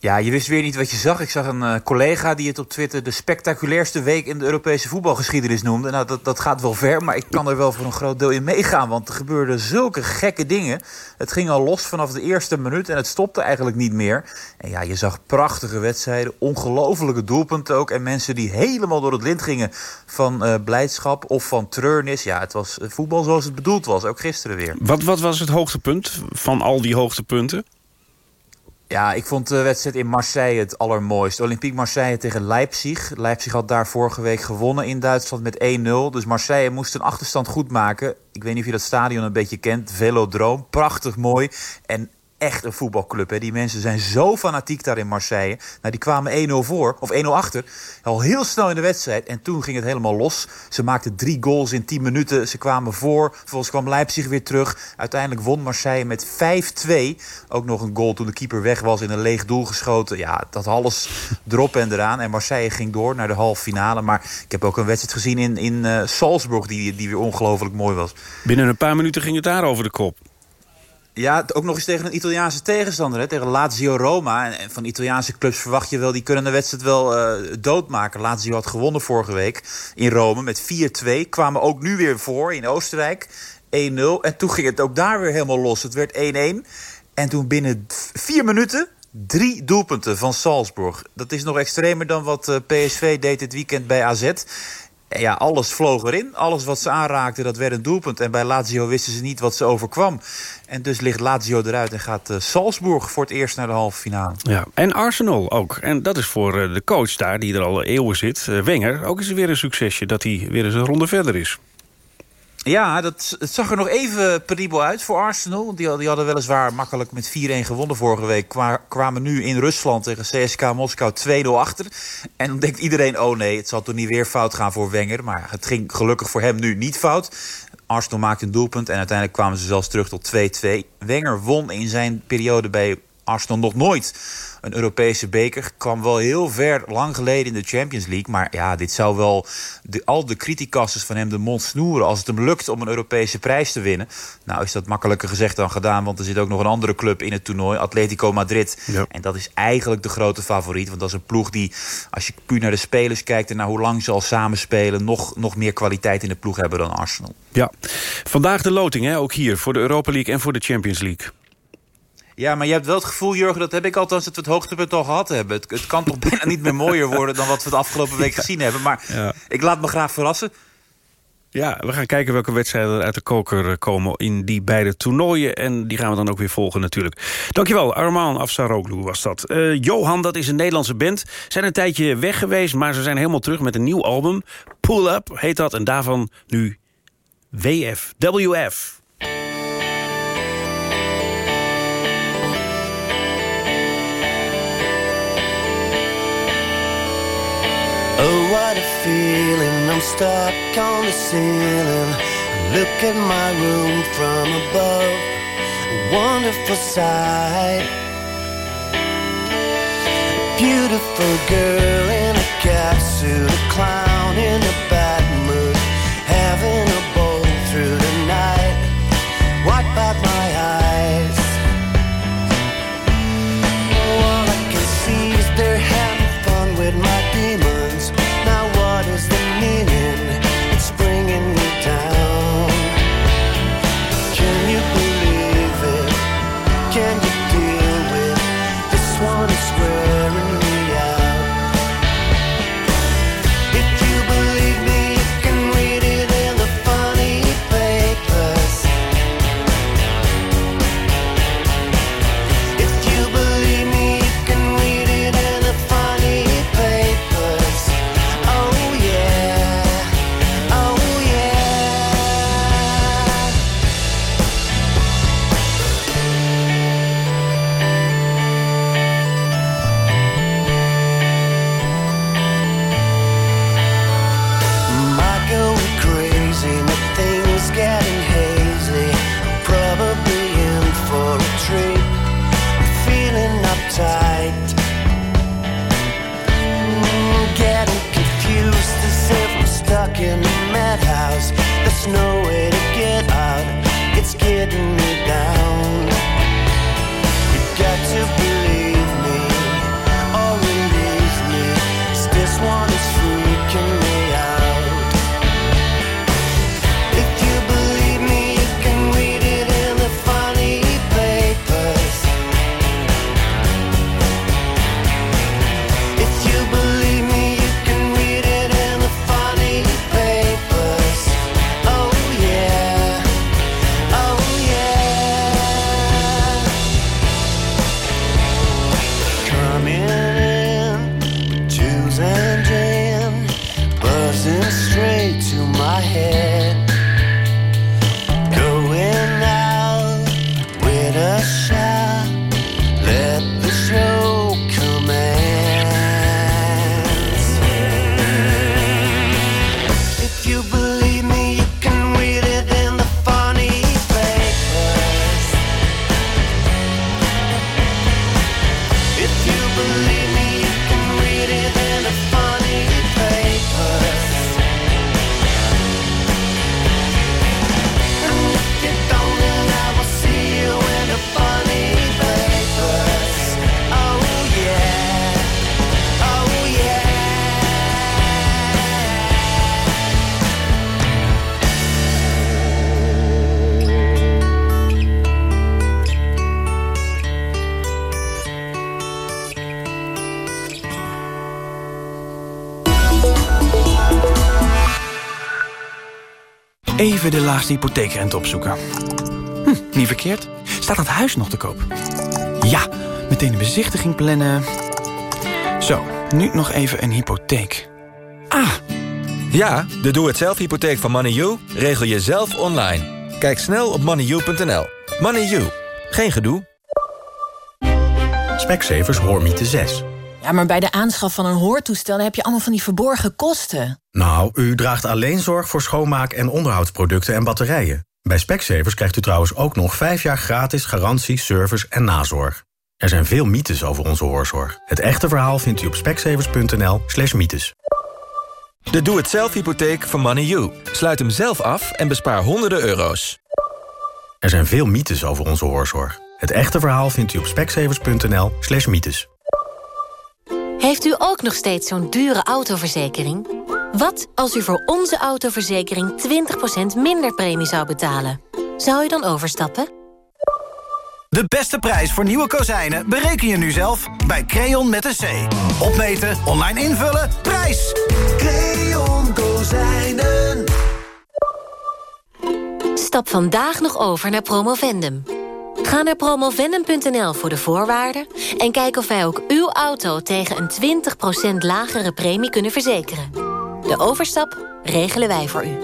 Speaker 22: Ja, je wist weer niet wat je zag. Ik zag een uh, collega die het op Twitter de spectaculairste week in de Europese voetbalgeschiedenis noemde. Nou, dat, dat gaat wel ver, maar ik kan er wel voor een groot deel in meegaan. Want er gebeurden zulke gekke dingen. Het ging al los vanaf de eerste minuut en het stopte eigenlijk niet meer. En ja, je zag prachtige wedstrijden, ongelofelijke doelpunten ook. En mensen die helemaal door het lint gingen van uh, blijdschap of van treurnis. Ja, het was voetbal zoals het bedoeld was, ook gisteren weer.
Speaker 3: Wat, wat was het hoogtepunt van al die hoogtepunten?
Speaker 22: Ja, ik vond de wedstrijd in Marseille het allermooist. Olympique Marseille tegen Leipzig. Leipzig had daar vorige week gewonnen in Duitsland met 1-0. Dus Marseille moest een achterstand goed maken. Ik weet niet of je dat stadion een beetje kent. Velodroom, prachtig mooi. En echt een voetbalclub. Hè. Die mensen zijn zo fanatiek daar in Marseille. Nou, die kwamen 1-0 voor, of 1-0 achter. Al heel snel in de wedstrijd. En toen ging het helemaal los. Ze maakten drie goals in 10 minuten. Ze kwamen voor. Vervolgens kwam Leipzig weer terug. Uiteindelijk won Marseille met 5-2. Ook nog een goal toen de keeper weg was in een leeg doel geschoten. Ja, dat alles erop en eraan. En Marseille ging door naar de halve finale. Maar ik heb ook een wedstrijd gezien in, in uh, Salzburg die, die weer ongelooflijk mooi was.
Speaker 3: Binnen een paar minuten ging het daar over de kop.
Speaker 22: Ja, ook nog eens tegen een Italiaanse tegenstander. Hè? Tegen Lazio Roma. En van Italiaanse clubs verwacht je wel... die kunnen de wedstrijd wel uh, doodmaken. Lazio had gewonnen vorige week in Rome met 4-2. Kwamen ook nu weer voor in Oostenrijk. 1-0. En toen ging het ook daar weer helemaal los. Het werd 1-1. En toen binnen vier minuten... Drie doelpunten van Salzburg. Dat is nog extremer dan wat uh, PSV deed dit weekend bij AZ. Ja, alles vloog erin. Alles wat ze aanraakten, dat werd een doelpunt. En bij Lazio wisten ze niet wat ze overkwam. En dus ligt Lazio eruit en gaat uh, Salzburg voor het eerst naar de halve finale.
Speaker 3: Ja, en Arsenal ook. En dat is voor uh, de coach daar, die er al eeuwen zit, uh, Wenger... ook is weer een succesje dat hij weer eens een ronde verder is.
Speaker 22: Ja, dat, het zag er nog even penibel uit voor Arsenal. Die, hadden weliswaar makkelijk met 4-1 gewonnen vorige week. Kwa, kwamen nu in Rusland tegen CSK Moskou 2-0 achter. En dan denkt iedereen, oh nee, het zal toch niet weer fout gaan voor Wenger. Maar het ging gelukkig voor hem nu niet fout. Arsenal maakte een doelpunt en uiteindelijk kwamen ze zelfs terug tot 2-2. Wenger won in zijn periode bij Arsenal nog nooit een Europese beker. Kwam wel heel ver, lang geleden in de Champions League. Maar ja, dit zou wel de, al de criticasters van hem de mond snoeren... als het hem lukt om een Europese prijs te winnen. Nou is dat makkelijker gezegd dan gedaan... want er zit ook nog een andere club in het toernooi, Atletico Madrid.
Speaker 3: Ja.
Speaker 22: En dat is eigenlijk de grote favoriet. Want dat is een ploeg die, als je puur naar de spelers kijkt... en naar hoe lang ze al samenspelen... nog, nog meer kwaliteit in de ploeg hebben dan Arsenal.
Speaker 3: Ja, vandaag de loting, hè, ook hier, voor de Europa League en voor de Champions League.
Speaker 22: Ja, maar je hebt wel het gevoel, Jurgen, dat heb ik althans... dat we het hoogtepunt al gehad hebben. Het, het kan toch <laughs> bijna niet meer mooier worden... dan wat we de afgelopen week gezien hebben. Maar
Speaker 3: Ja.
Speaker 22: ik laat me graag verrassen.
Speaker 3: Ja, we gaan kijken welke wedstrijden er uit de koker komen in die beide toernooien. En die gaan we dan ook weer volgen natuurlijk. Dankjewel, Armaan Afsaroglu was dat. Eh, Johan, dat is een Nederlandse band. Zijn een tijdje weg geweest, maar ze zijn helemaal terug met een nieuw album. Pull Up heet dat en daarvan nu WF. WF.
Speaker 23: Feeling. I'm stuck on the ceiling. Look at my room from above. a wonderful sight. Beautiful girl in a catsuit, a clown in a bad
Speaker 24: Even de laagste hypotheekrente opzoeken. Hm, niet verkeerd. Staat dat huis nog te koop? Ja, meteen een bezichtiging plannen. Zo, nu nog even een hypotheek. Ah,
Speaker 25: Ja, de doe-het-zelf hypotheek van MoneyU regel je zelf online. Kijk snel op moneyu.nl. MoneyU, geen gedoe.
Speaker 26: Specsavers Hoormiete 6.
Speaker 2: Ja, maar bij de aanschaf van een hoortoestel heb je allemaal van die verborgen kosten.
Speaker 26: Nou, u draagt alleen zorg voor schoonmaak- en onderhoudsproducten en batterijen. Bij Specsavers krijgt u trouwens ook nog 5 jaar gratis garantie, service en nazorg. Er zijn veel mythes over onze hoorzorg. Het echte verhaal vindt u op specsavers.nl slash mythes.
Speaker 25: De doe-het-zelf hypotheek van MoneyU. Sluit hem zelf af en bespaar honderden euro's.
Speaker 26: Er zijn veel mythes over onze hoorzorg. Het echte verhaal vindt u op specsavers.nl slash mythes.
Speaker 27: Heeft u ook nog steeds zo'n dure autoverzekering? Wat als u voor onze autoverzekering 20% minder premie zou betalen? Zou u dan overstappen?
Speaker 28: De beste prijs voor nieuwe kozijnen bereken je nu zelf bij Creon met een C. Opmeten, online invullen, prijs!
Speaker 23: Creon Kozijnen.
Speaker 27: Stap vandaag nog over naar Promovendum. Ga naar promovendum.nl voor de voorwaarden... en kijk of wij ook uw auto tegen een 20% lagere premie kunnen verzekeren. De overstap regelen wij voor u.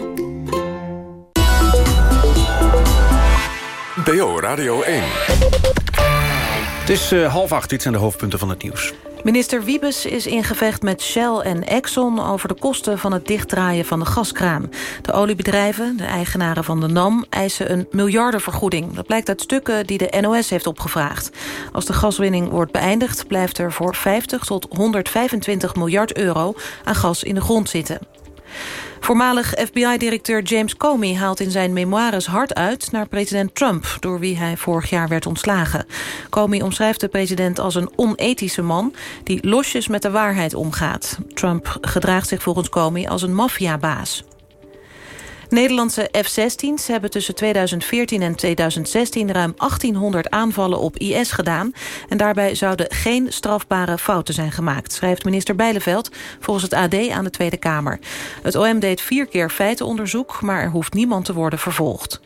Speaker 1: NPO Radio 1.
Speaker 3: Het is eh, half acht, dit zijn de hoofdpunten van het nieuws.
Speaker 4: Minister Wiebes is in gevecht met Shell en Exxon... over de kosten van het dichtdraaien van de gaskraan. De oliebedrijven, de eigenaren van de NAM... eisen een miljardenvergoeding. Dat blijkt uit stukken die de NOS heeft opgevraagd. Als de gaswinning wordt beëindigd... blijft er voor 50 tot 125 miljard euro aan gas in de grond zitten. Voormalig FBI-directeur James Comey haalt in zijn memoires hard uit naar president Trump, door wie hij vorig jaar werd ontslagen. Comey omschrijft de president als een onethische man die losjes met de waarheid omgaat. Trump gedraagt zich volgens Comey als een maffiabaas. Nederlandse F-16's hebben tussen 2014 en 2016 ruim 1800 aanvallen op IS gedaan. En daarbij zouden geen strafbare fouten zijn gemaakt, schrijft minister Bijleveld volgens het AD aan de Tweede Kamer. Het OM deed vier keer feitenonderzoek, maar er hoeft niemand te worden vervolgd.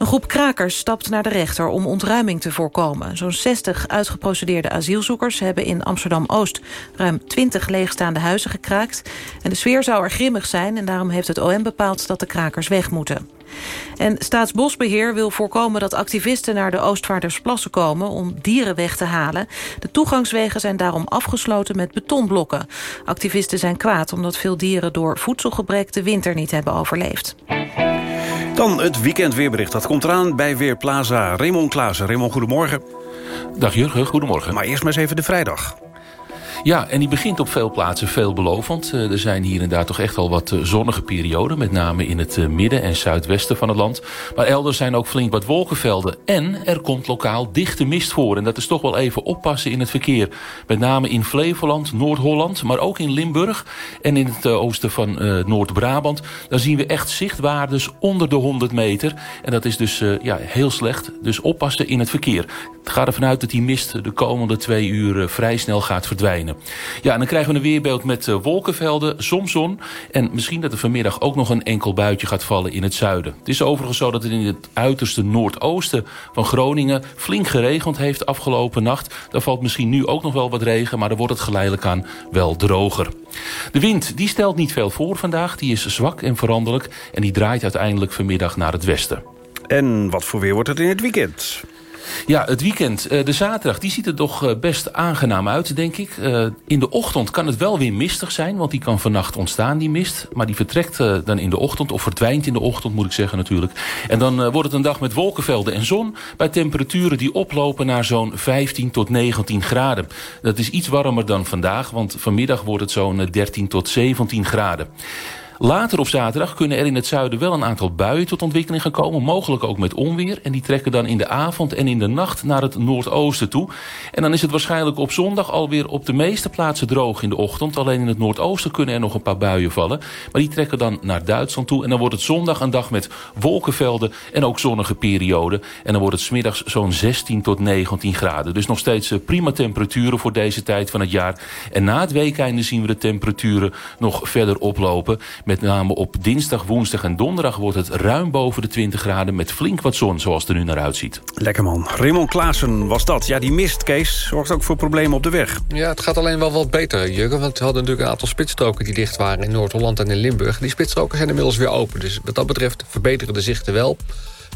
Speaker 4: Een groep krakers stapt naar de rechter om ontruiming te voorkomen. Zo'n 60 uitgeprocedeerde asielzoekers hebben in Amsterdam-Oost... ruim 20 leegstaande huizen gekraakt. En de sfeer zou er grimmig zijn... en daarom heeft het OM bepaald dat de krakers weg moeten. En Staatsbosbeheer wil voorkomen dat activisten naar de Oostvaardersplassen komen om dieren weg te halen. De toegangswegen zijn daarom afgesloten met betonblokken. Activisten zijn kwaad omdat veel dieren door voedselgebrek de winter niet hebben overleefd.
Speaker 3: Dan het weekendweerbericht. Dat komt eraan bij Weerplaza. Raymond Klaassen. Raymond, goedemorgen.
Speaker 29: Dag Jurgen, goedemorgen.
Speaker 3: Maar eerst maar eens even de vrijdag.
Speaker 29: Ja, en die begint op veel plaatsen veelbelovend. Eh, er zijn hier en daar toch echt al wat eh, zonnige perioden. Met name in het eh, midden en zuidwesten van het land. Maar elders zijn ook flink wat wolkenvelden. En er komt lokaal dichte mist voor. En dat is toch wel even oppassen in het verkeer. Met name in Flevoland, Noord-Holland. Maar ook in Limburg. En in het oosten van Noord-Brabant. Daar zien we echt zichtwaardes onder de 100 meter. En dat is dus ja, heel slecht. Dus oppassen in het verkeer. Gaat ervan uit dat die mist de komende twee uur vrij snel gaat verdwijnen. Ja, en dan krijgen we een weerbeeld met uh, wolkenvelden, soms zon... en misschien dat er vanmiddag ook nog een enkel buitje gaat vallen in het zuiden. Het is overigens zo dat het in het uiterste noordoosten van Groningen... flink geregend heeft afgelopen nacht. Daar valt misschien nu ook nog wel wat regen... maar dan wordt het geleidelijk aan wel droger. De wind die stelt niet veel voor vandaag. Die is zwak en veranderlijk en die draait uiteindelijk vanmiddag naar het westen.
Speaker 3: En wat voor weer wordt het in het weekend?
Speaker 29: Ja, het weekend. Eh, de zaterdag die ziet er toch eh, best aangenaam uit, denk ik. Eh, in de ochtend kan het wel weer mistig zijn, want die kan vannacht ontstaan, die mist. Maar die vertrekt dan in de ochtend, of verdwijnt in de ochtend, moet ik zeggen natuurlijk. En dan wordt het een dag met wolkenvelden en zon... bij temperaturen die oplopen naar zo'n 15 tot 19 graden. Dat is iets warmer dan vandaag, want vanmiddag wordt het zo'n 13 tot 17 graden. Later op zaterdag kunnen er in het zuiden wel een aantal buien tot ontwikkeling gaan komen. Mogelijk ook met onweer. En die trekken dan in de avond en in de nacht naar het noordoosten toe. En dan is het waarschijnlijk op zondag alweer op de meeste plaatsen droog in de ochtend. Alleen in het noordoosten kunnen er nog een paar buien vallen. Maar die trekken dan naar Duitsland toe. En dan wordt het zondag een dag met wolkenvelden en ook zonnige perioden. En dan wordt het smiddags zo'n 16 tot 19 graden. Dus nog steeds eh, prima temperaturen voor deze tijd van het jaar. En na het weekende zien we de temperaturen nog verder oplopen. Met name op dinsdag, woensdag en donderdag wordt het ruim boven de 20 graden... met flink wat zon, zoals het er nu naar uitziet.
Speaker 3: Lekker man. Raymond Klaassen was dat. Ja, die mist, Kees, zorgt ook voor problemen op de weg.
Speaker 5: Ja, het gaat alleen wel wat beter, Jurgen. Want we hadden natuurlijk een aantal spitsstroken die dicht waren... in Noord-Holland en in Limburg. Die spitsstroken zijn inmiddels weer open. Dus wat dat betreft verbeteren de zichten wel.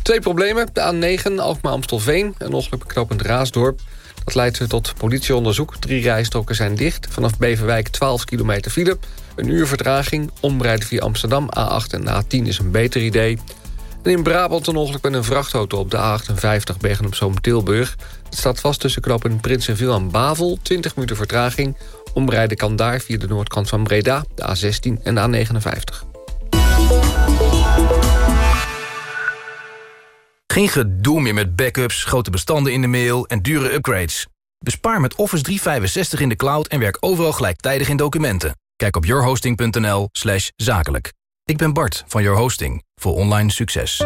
Speaker 5: Twee problemen. De A9, Alkmaar-Amstelveen. Een ongeluk beknopend Raasdorp. Dat leidt tot politieonderzoek. Drie rijstroken zijn dicht. Vanaf Beverwijk 12 kilometer file. Een uur vertraging, omrijden via Amsterdam, A8 en A10 is een beter idee. En in Brabant een ongeluk met een vrachtauto op de A58 Bergen op Zoom Tilburg. Het staat vast tussen knopen Prinsenville en Bavel, 20 minuten vertraging. Omrijden kan daar via de noordkant van Breda, de A16 en de A59.
Speaker 30: Geen gedoe meer met backups, grote bestanden in de mail en dure upgrades. Bespaar met Office 365 in de cloud en werk overal gelijktijdig in documenten. Kijk op yourhosting.nl slash zakelijk. Ik ben Bart van Your Hosting voor online succes.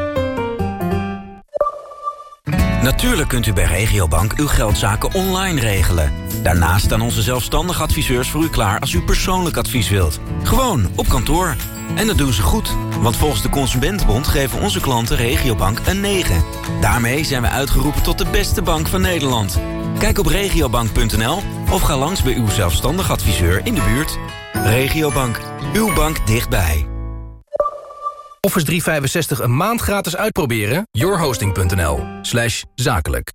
Speaker 31: Natuurlijk kunt u bij Regiobank uw geldzaken online regelen. Daarnaast staan onze zelfstandige adviseurs voor u klaar als u persoonlijk advies wilt. Gewoon op kantoor. En dat doen ze goed, want volgens de Consumentenbond geven onze klanten Regiobank een 9. Daarmee zijn we uitgeroepen tot de beste bank van Nederland. Kijk op regiobank.nl of ga langs bij uw zelfstandig adviseur in de buurt. Regiobank, uw bank dichtbij.
Speaker 30: Office 365 een maand gratis uitproberen? yourhosting.nl zakelijk.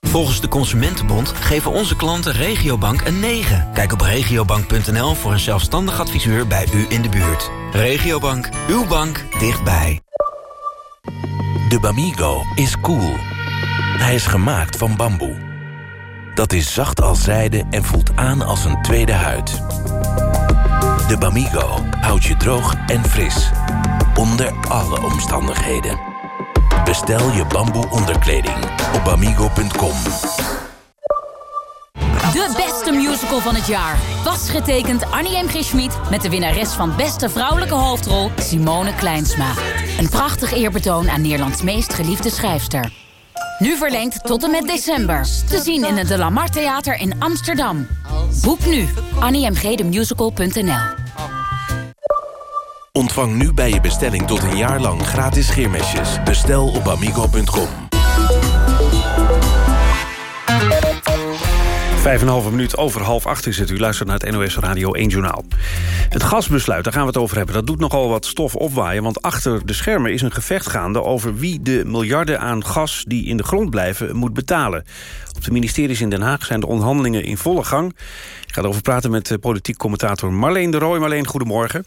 Speaker 31: Volgens de Consumentenbond geven onze klanten Regiobank een 9. Kijk op regiobank.nl voor een zelfstandig adviseur bij u in de buurt. Regiobank, uw bank dichtbij.
Speaker 32: De Bamigo is cool. Hij is gemaakt van bamboe. Dat is zacht als zijde en voelt aan als een tweede huid. De Bamigo houdt je droog en fris. Onder alle omstandigheden. Bestel je bamboe onderkleding op bamigo.com.
Speaker 33: De beste musical van het jaar. Was getekend Annie M. G. Met de winnares van beste vrouwelijke hoofdrol Simone Kleinsma. Een prachtig eerbetoon aan Nederlands meest geliefde schrijfster. Nu verlengd tot en met december. Te zien in het De Lamar Theater in Amsterdam. Boek nu. anniemgdemusical.nl
Speaker 32: Ontvang nu bij je bestelling tot een jaar lang gratis scheermesjes. Bestel op amigo.com.
Speaker 3: Vijf en een halve minuut over half acht is het. U luistert naar het NOS Radio 1 Journaal. Het gasbesluit, daar gaan we het over hebben. Dat doet nogal wat stof opwaaien, want achter de schermen is een gevecht gaande... over wie de miljarden aan gas die in de grond blijven moet betalen. Op de ministeries in Den Haag zijn de onderhandelingen in volle gang. Ik ga erover praten met eh, politiek commentator Marleen de Rooij. Marleen, goedemorgen.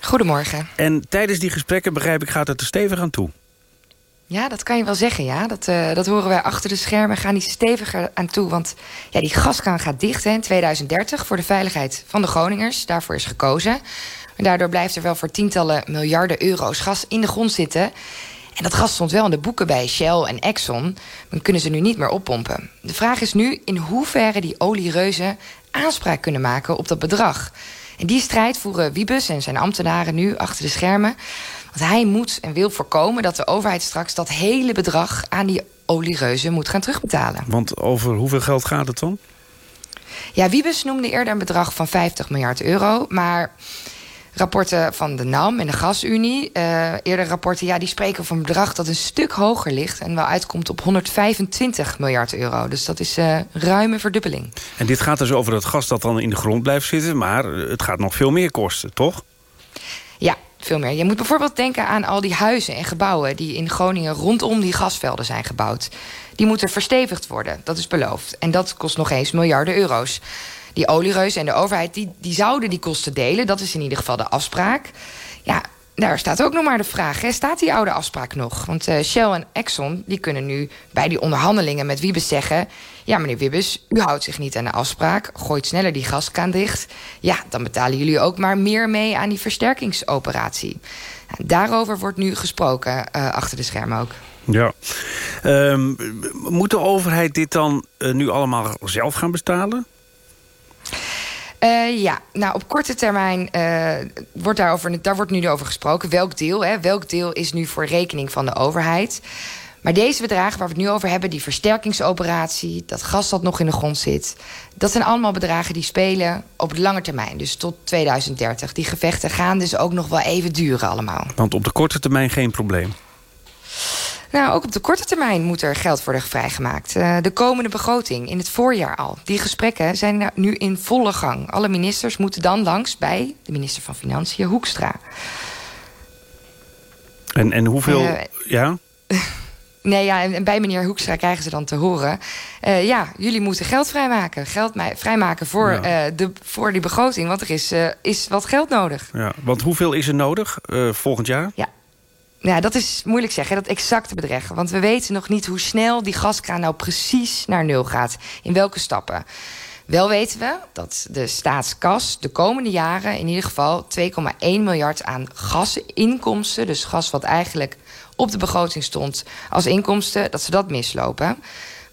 Speaker 34: Goedemorgen.
Speaker 3: En tijdens die gesprekken, begrijp ik, gaat het er stevig aan toe.
Speaker 34: Ja, dat kan je wel zeggen, ja. Dat, uh, dat horen wij achter de schermen, gaan die steviger aan toe. Want ja, die gaskraan gaat dicht hè, in 2030 voor de veiligheid van de Groningers. Daarvoor is gekozen. En daardoor blijft er wel voor tientallen miljarden euro's gas in de grond zitten. En dat gas stond wel in de boeken bij Shell en Exxon. Dan kunnen ze nu niet meer oppompen. De vraag is nu in hoeverre die oliereuzen aanspraak kunnen maken op dat bedrag. En die strijd voeren Wiebes en zijn ambtenaren nu achter de schermen. Want hij moet en wil voorkomen dat de overheid straks dat hele bedrag aan die oliereuzen moet gaan terugbetalen.
Speaker 3: Want over hoeveel geld gaat het dan?
Speaker 34: Ja, Wiebes noemde eerder een bedrag van 50 miljard euro. Maar rapporten van de NAM en de Gasunie, uh, eerder rapporten, ja, die spreken van een bedrag dat een stuk hoger ligt en wel uitkomt op 125 miljard euro. Dus dat is uh, ruime verdubbeling.
Speaker 3: En dit gaat dus over het gas dat dan in de grond blijft zitten, maar het gaat nog veel meer kosten, toch?
Speaker 34: Ja, veel meer. Je moet bijvoorbeeld denken aan al die huizen en gebouwen... die in Groningen rondom die gasvelden zijn gebouwd. Die moeten verstevigd worden, dat is beloofd. En dat kost nog eens miljarden euro's. Die oliereus en de overheid die, die zouden die kosten delen. Dat is in ieder geval de afspraak. Ja, daar staat ook nog maar de vraag. Hè? Staat die oude afspraak nog? Want uh, Shell en Exxon die kunnen nu bij die onderhandelingen met Wiebes zeggen... ja, meneer Wiebes, u houdt zich niet aan de afspraak... gooit sneller die gaskraan dicht... ja, dan betalen jullie ook maar meer mee aan die versterkingsoperatie. Daarover wordt nu gesproken, uh, achter de schermen ook.
Speaker 3: Ja. Um, moet de overheid dit dan uh, nu allemaal zelf gaan betalen?
Speaker 34: Uh, ja, nou op korte termijn uh, wordt daarover, daar wordt nu over gesproken. Welk deel? Hè? Welk deel is nu voor rekening van de overheid? Maar deze bedragen waar we het nu over hebben, die versterkingsoperatie, dat gas dat nog in de grond zit, dat zijn allemaal bedragen die spelen op de lange termijn, dus tot 2030. Die gevechten gaan dus ook nog wel even duren allemaal.
Speaker 3: Want op de korte termijn geen probleem.
Speaker 34: Nou, ook op de korte termijn moet er geld worden vrijgemaakt. Uh, de komende begroting, in het voorjaar al. Die gesprekken zijn nu in volle gang. Alle ministers moeten dan langs bij de minister van Financiën, Hoekstra.
Speaker 3: En, en hoeveel... Uh, ja? <laughs>
Speaker 34: Nee, ja, en bij meneer Hoekstra krijgen ze dan te horen... Uh, ja, jullie moeten geld vrijmaken. Geld vrijmaken voor, ja. uh, de, voor die begroting. Want er is, uh, is wat geld nodig.
Speaker 3: Ja, want hoeveel is er nodig volgend jaar?
Speaker 34: Ja, ja, dat is moeilijk zeggen, dat exacte bedrag. Want we weten nog niet hoe snel die gaskraan nou precies naar nul gaat. In welke stappen. Wel weten we dat de staatskas de komende jaren... in ieder geval 2,1 miljard aan gasinkomsten... dus gas wat eigenlijk op de begroting stond als inkomsten... dat ze dat mislopen.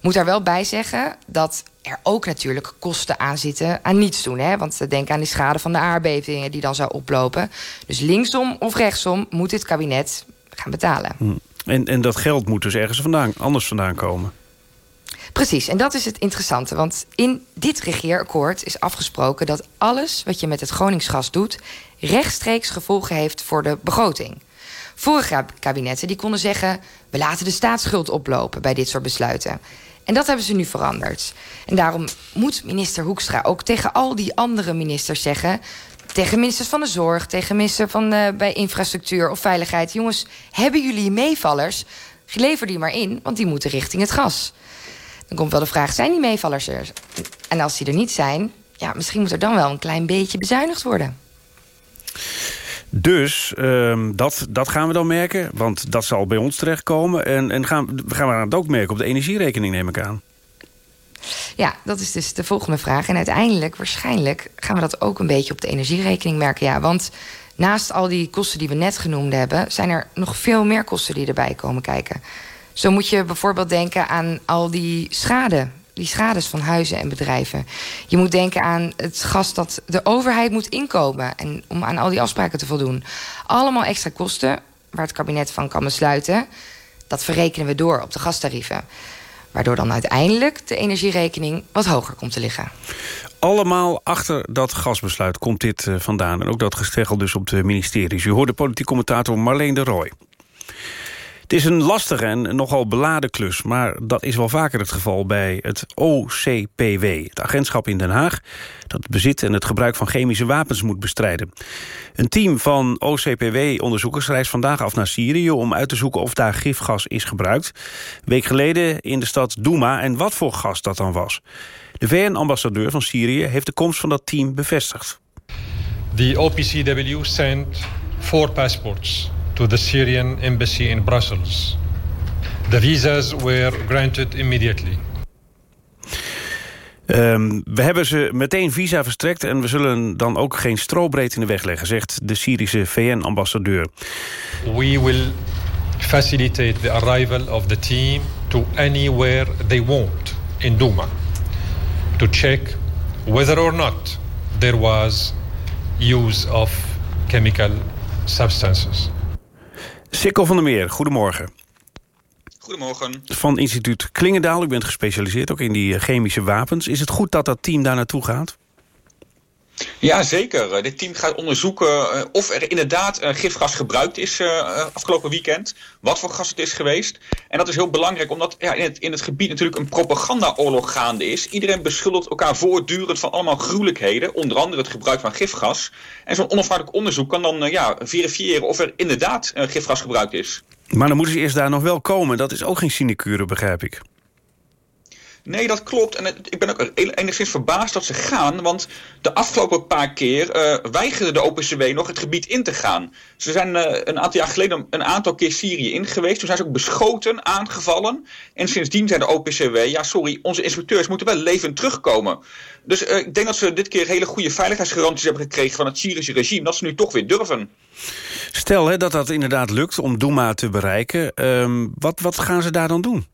Speaker 34: Moet daar wel bij zeggen dat er ook natuurlijk kosten aan zitten aan niets doen. Hè? Want denk aan die schade van de aardbevingen die dan zou oplopen. Dus linksom of rechtsom moet dit kabinet gaan betalen.
Speaker 3: Hm. En, en dat geld moet dus ergens vandaan, anders vandaan komen?
Speaker 34: Precies, en dat is het interessante. Want in dit regeerakkoord is afgesproken... dat alles wat je met het Groningsgas doet... rechtstreeks gevolgen heeft voor de begroting. Vorige kabinetten die konden zeggen... we laten de staatsschuld oplopen bij dit soort besluiten. En dat hebben ze nu veranderd. En daarom moet minister Hoekstra ook tegen al die andere ministers zeggen... tegen ministers van de zorg, tegen minister van uh, bij infrastructuur of veiligheid... jongens, hebben jullie meevallers? Lever die maar in, want die moeten richting het gas. Dan komt wel de vraag, zijn die meevallers er? En als die er niet zijn, ja, misschien moet er dan wel een klein beetje bezuinigd worden.
Speaker 3: Dus ehm, dat, dat gaan we dan merken, want dat zal bij ons terechtkomen. En, en gaan, gaan we dat ook merken op de energierekening, neem ik aan.
Speaker 34: Ja, dat is dus de volgende vraag. En uiteindelijk, waarschijnlijk, gaan we dat ook een beetje op de energierekening merken. Ja, want naast al die kosten die we net genoemd hebben, zijn er nog veel meer kosten die erbij komen kijken. Zo moet je bijvoorbeeld denken aan al die schade. Die schades van huizen en bedrijven. Je moet denken aan het gas dat de overheid moet inkomen. En om aan al die afspraken te voldoen. Allemaal extra kosten waar het kabinet van kan besluiten. Dat verrekenen we door op de gastarieven. Waardoor dan uiteindelijk de energierekening wat hoger komt te liggen.
Speaker 3: Allemaal achter dat gasbesluit komt dit eh, vandaan. En ook dat gesteggel dus op de ministeries. U hoort de politiek commentator Marleen de Rooij. Het is een lastige en nogal beladen klus... maar dat is wel vaker het geval bij het OCPW... het agentschap in Den Haag dat het bezit en het gebruik van chemische wapens moet bestrijden. Een team van OCPW-onderzoekers reist vandaag af naar Syrië... om uit te zoeken of daar gifgas is gebruikt. Een week geleden in de stad Douma en wat voor gas dat dan was. De VN-ambassadeur van Syrië heeft de komst van dat team bevestigd.
Speaker 35: The OPCW sent four passports to the Syrian embassy in Brussels. The visas were granted immediately.
Speaker 3: Um, we hebben ze meteen visa verstrekt... en we zullen dan ook geen strobreed in de weg leggen... zegt de Syrische VN-ambassadeur.
Speaker 35: We will facilitate the arrival of the team to anywhere they want in Douma. To check whether or not there was use of chemical substances.
Speaker 3: Sikkel van der Meer, goedemorgen.
Speaker 36: Goedemorgen.
Speaker 3: Van instituut Klingendaal. U bent gespecialiseerd ook in die eh, chemische wapens. Is het goed dat dat team daar naartoe gaat?
Speaker 36: Ja, zeker. Eh, dit team gaat onderzoeken uh, of er inderdaad uh, gifgas gebruikt is afgelopen weekend. Wat voor gas het is geweest. En dat is heel belangrijk omdat ja, in, het, in het gebied natuurlijk een propagandaoorlog gaande is. Iedereen beschuldigt elkaar voortdurend van allemaal gruwelijkheden. Onder andere het gebruik van gifgas. En zo'n onafhankelijk onderzoek kan dan ja, verifiëren of er inderdaad gifgas gebruikt is.
Speaker 3: Maar dan moeten ze eerst daar nog wel komen. Dat is ook geen sinecure, begrijp ik.
Speaker 36: Nee, dat klopt. En ik ben ook enigszins verbaasd dat ze gaan. Want de afgelopen paar keer uh, weigerde de OPCW nog het gebied in te gaan. Ze zijn uh, een aantal jaar geleden een aantal keer Syrië in geweest. Toen zijn ze ook beschoten, aangevallen. En sindsdien zei de OPCW... ja, sorry, onze inspecteurs moeten wel levend terugkomen. Dus uh, ik denk dat ze dit keer hele goede veiligheidsgaranties hebben gekregen... van het Syrische regime, dat ze nu toch weer durven.
Speaker 3: Stel hè, dat dat inderdaad lukt om Douma te bereiken. Um, wat, wat gaan ze daar dan doen?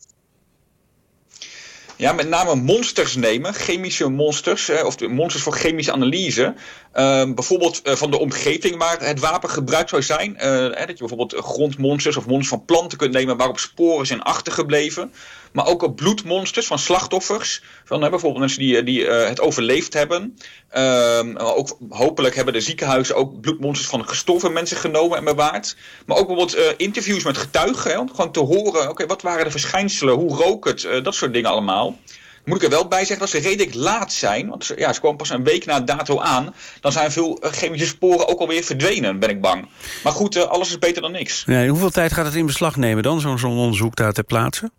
Speaker 36: Ja, met name monsters nemen, chemische monsters, of monsters voor chemische analyse. Uh, bijvoorbeeld uh, van de omgeving waar het wapen gebruikt zou zijn. Uh, dat je bijvoorbeeld grondmonsters of monsters van planten kunt nemen waarop sporen zijn achtergebleven. Maar ook bloedmonsters van slachtoffers. Van bijvoorbeeld mensen die, die het overleefd hebben. Ehm, ook, hopelijk hebben de ziekenhuizen ook bloedmonsters van gestorven mensen genomen en bewaard. Maar ook bijvoorbeeld interviews met getuigen. Hè, om gewoon te horen, oké, wat waren de verschijnselen, hoe rook het, dat soort dingen allemaal. Moet ik er wel bij zeggen dat ze redelijk laat zijn. Want ze, ja, ze komen pas een week na dato aan. Dan zijn veel chemische sporen ook alweer verdwenen, ben ik bang. Maar goed, uh, alles is beter dan niks.
Speaker 3: Ja, hoeveel tijd gaat het in beslag nemen dan, zo'n zo onderzoek daar ter plaatse?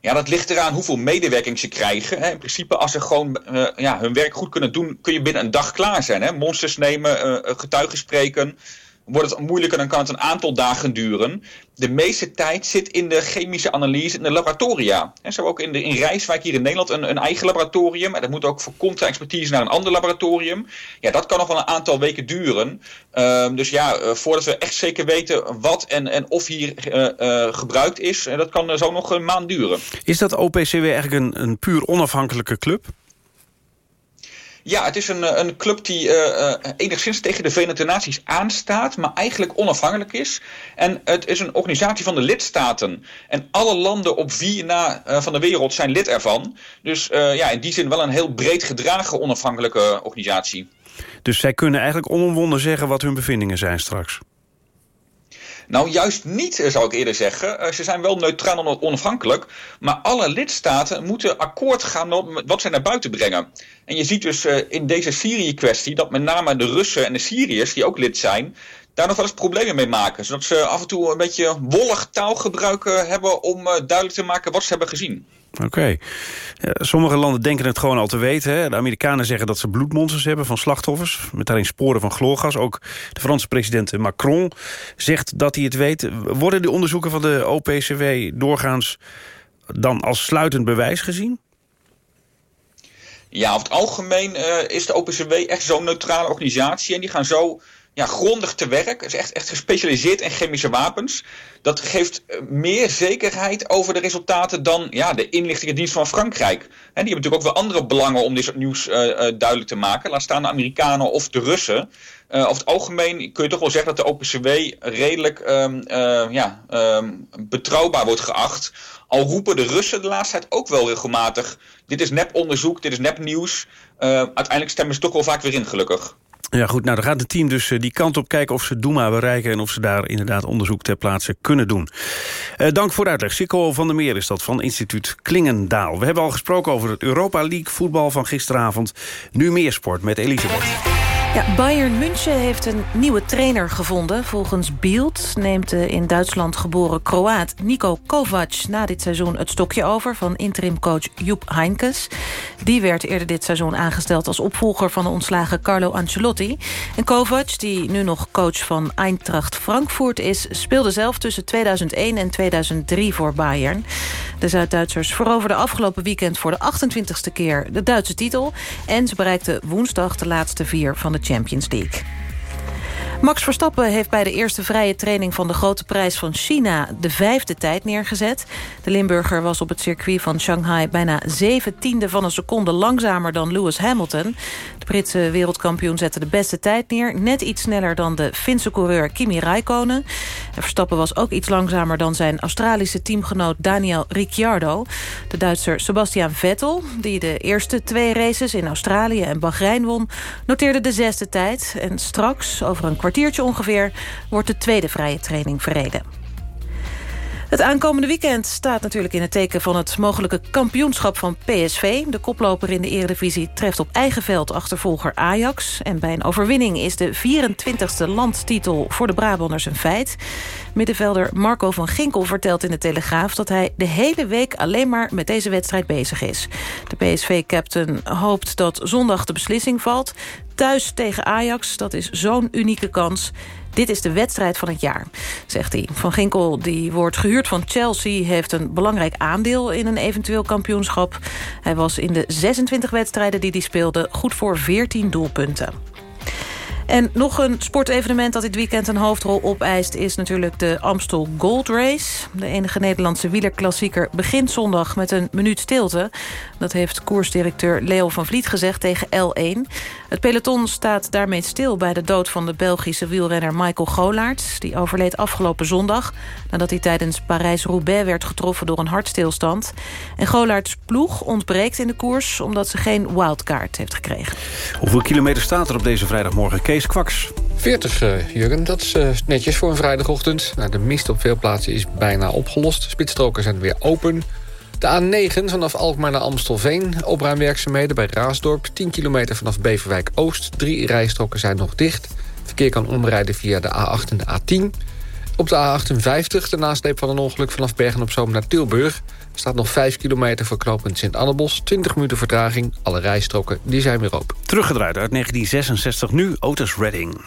Speaker 36: Ja, dat ligt eraan hoeveel medewerking ze krijgen. In principe, als ze gewoon uh, ja, hun werk goed kunnen doen... kun je binnen een dag klaar zijn. Hè? Monsters nemen, uh, getuigen spreken wordt het moeilijker, dan kan het een aantal dagen duren. De meeste tijd zit in de chemische analyse in de laboratoria. En zo ook in, de, in Rijswijk hier in Nederland een, een eigen laboratorium. En dat moet ook voor contra-expertise naar een ander laboratorium. Ja, dat kan nog wel een aantal weken duren. Uh, dus ja, uh, voordat we echt zeker weten wat en, en of hier uh, gebruikt is... dat kan zo nog een maand duren.
Speaker 3: Is dat OPCW eigenlijk een, een puur onafhankelijke club?
Speaker 36: Ja, het is een, een club die uh, uh, enigszins tegen de Verenigde Naties aanstaat, maar eigenlijk onafhankelijk is. En het is een organisatie van de lidstaten. En alle landen op vier na uh, van de wereld zijn lid ervan. Dus ja, in die zin wel een heel breed gedragen onafhankelijke organisatie.
Speaker 3: Dus zij kunnen eigenlijk onomwonden zeggen wat hun bevindingen zijn straks?
Speaker 36: Nou, juist niet, zou ik eerder zeggen. Ze zijn wel neutraal en onafhankelijk. Maar alle lidstaten moeten akkoord gaan met wat zij naar buiten brengen. En je ziet dus in deze Syrië-kwestie dat met name de Russen en de Syriërs, die ook lid zijn, daar nog wel eens problemen mee maken. Zodat ze af en toe een beetje wollig taalgebruik hebben om duidelijk te maken wat ze hebben gezien.
Speaker 3: Oké. Sommige landen denken het gewoon al te weten. Hè. De Amerikanen zeggen dat ze bloedmonsters hebben van slachtoffers... met daarin sporen van chloorgas. Ook de Franse president Macron zegt dat hij het weet. Worden de onderzoeken van de OPCW doorgaans dan als sluitend bewijs gezien?
Speaker 36: Ja, over het algemeen eh, is de OPCW echt zo'n neutrale organisatie. En die gaan zo ja, grondig te werk. Is echt, echt gespecialiseerd in chemische wapens. Dat geeft eh, meer zekerheid over de resultaten dan ja, de inlichtingendienst van Frankrijk. En die hebben natuurlijk ook wel andere belangen om dit soort nieuws uh, duidelijk te maken. Laat staan de Amerikanen of de Russen. Uh, over het algemeen kun je toch wel zeggen dat de OPCW redelijk um, ja, um, betrouwbaar wordt geacht. Al roepen de Russen de laatste tijd ook wel regelmatig... dit is nep-onderzoek, dit is nep-nieuws. uiteindelijk stemmen ze toch wel vaak weer in, gelukkig.
Speaker 3: Ja goed, nou dan gaat het team dus die kant op kijken of ze Doema bereiken... en of ze daar inderdaad onderzoek ter plaatse kunnen doen. Uh, dank voor de uitleg. Sikko van der Meer is dat van instituut Klingendaal. We hebben al gesproken over het Europa League voetbal van gisteravond. Nu meer sport met Elisabeth.
Speaker 4: Bayern München heeft een nieuwe trainer gevonden. Volgens Bild neemt de in Duitsland geboren Kroaat Nico Kovac... na dit seizoen het stokje over van interimcoach Joep Heinkes. Die werd eerder dit seizoen aangesteld als opvolger... van de ontslagen Carlo Ancelotti. En Kovac, die nu nog coach van Eintracht Frankfurt is... speelde zelf tussen 2001 en 2003 voor Bayern. De Zuid-Duitsers veroverden afgelopen weekend... voor de 28e keer de Duitse titel. En ze bereikten woensdag de laatste vier van de Champions League. Max Verstappen heeft bij de eerste vrije training van de grote prijs van China de vijfde tijd neergezet. De Limburger was op het circuit van Shanghai bijna zeven tiende van een seconde langzamer dan Lewis Hamilton. De Britse wereldkampioen zette de beste tijd neer, net iets sneller dan de Finse coureur Kimi Räikkönen. En Verstappen was ook iets langzamer dan zijn Australische teamgenoot Daniel Ricciardo. De Duitser Sebastian Vettel, die de eerste twee races in Australië en Bahrein won, noteerde de zesde tijd. En straks, over een kwartiertje ongeveer, wordt de tweede vrije training verreden. Het aankomende weekend staat natuurlijk in het teken van het mogelijke kampioenschap van PSV. De koploper in de eredivisie treft op eigen veld achtervolger Ajax. En bij een overwinning is de 24e landstitel voor de Brabanders een feit. Middenvelder Marco van Ginkel vertelt in de Telegraaf... dat hij de hele week alleen maar met deze wedstrijd bezig is. De PSV-captain hoopt dat zondag de beslissing valt. Thuis tegen Ajax, dat is zo'n unieke kans... Dit is de wedstrijd van het jaar, zegt hij. Van Ginkel, die wordt gehuurd van Chelsea... heeft een belangrijk aandeel in een eventueel kampioenschap. Hij was in de 26 wedstrijden die hij speelde... goed voor 14 doelpunten. En nog een sportevenement dat dit weekend een hoofdrol opeist... is natuurlijk de Amstel Gold Race. De enige Nederlandse wielerklassieker begint zondag met een minuut stilte. Dat heeft koersdirecteur Leo van Vliet gezegd tegen L1. Het peloton staat daarmee stil bij de dood van de Belgische wielrenner Michael Golaerts. Die overleed afgelopen zondag nadat hij tijdens Parijs-Roubaix werd getroffen door een hartstilstand. En Golaerts ploeg ontbreekt in de koers omdat ze geen wildcard heeft gekregen.
Speaker 3: Hoeveel kilometer staat er op deze vrijdagmorgen? Kees Kwaks.
Speaker 5: 40, uh, Jurgen. Dat is uh, netjes voor een vrijdagochtend. Nou, de mist op veel plaatsen is bijna opgelost. Spitsstroken zijn weer open. De A9 vanaf Alkmaar naar Amstelveen. Opruimwerkzaamheden bij Raasdorp. 10 kilometer vanaf Beverwijk Oost. Drie rijstroken zijn nog dicht. Verkeer kan omrijden via de A8 en de A10. Op de A58, de nasleep van een ongeluk vanaf Bergen op Zoom naar Tilburg... staat nog 5 kilometer voor knooppunt Sint-Annebos. 20 minuten vertraging. Alle rijstroken die zijn weer open.
Speaker 3: Teruggedraaid uit 1966, nu Otis Redding.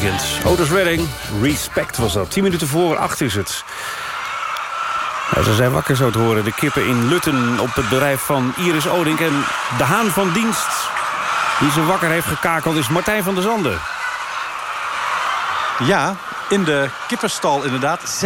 Speaker 3: Weekend. Otis Redding, Respect was dat. 10 minuten voor 8 is het. Nou, ze zijn wakker zo te horen. De kippen in Lutten op het bedrijf van Iris Odink. En de haan van dienst die ze wakker heeft gekakeld is Martijn van der Zanden.
Speaker 37: Ja, in de kippenstal inderdaad.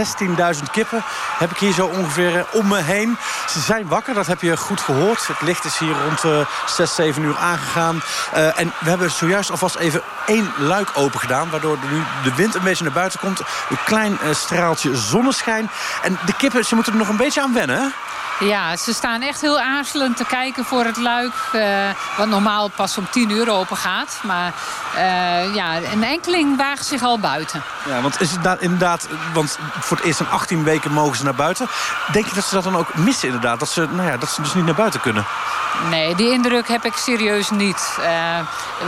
Speaker 37: 16.000 kippen heb ik hier zo ongeveer eh, om me heen. Ze zijn wakker, dat heb je goed gehoord. Het licht is hier rond uh, 6, 7 uur aangegaan. Uh, en we hebben zojuist alvast even één luik open gedaan... waardoor nu de wind een beetje naar buiten komt. Een klein uh, straaltje zonneschijn. En de kippen, ze moeten er nog een beetje aan wennen?
Speaker 38: Ja, ze staan echt heel aarzelend te kijken voor het luik. Uh, wat normaal pas om 10 uur open gaat. Maar uh, ja, een enkeling waagt zich al buiten.
Speaker 37: Ja, want is het da inderdaad... Want voor het eerst in 18 weken mogen ze naar buiten. Denk je dat ze dat dan ook missen inderdaad? Dat ze, nou ja, dat ze dus niet naar buiten kunnen?
Speaker 38: Nee, die indruk heb ik serieus niet. Uh,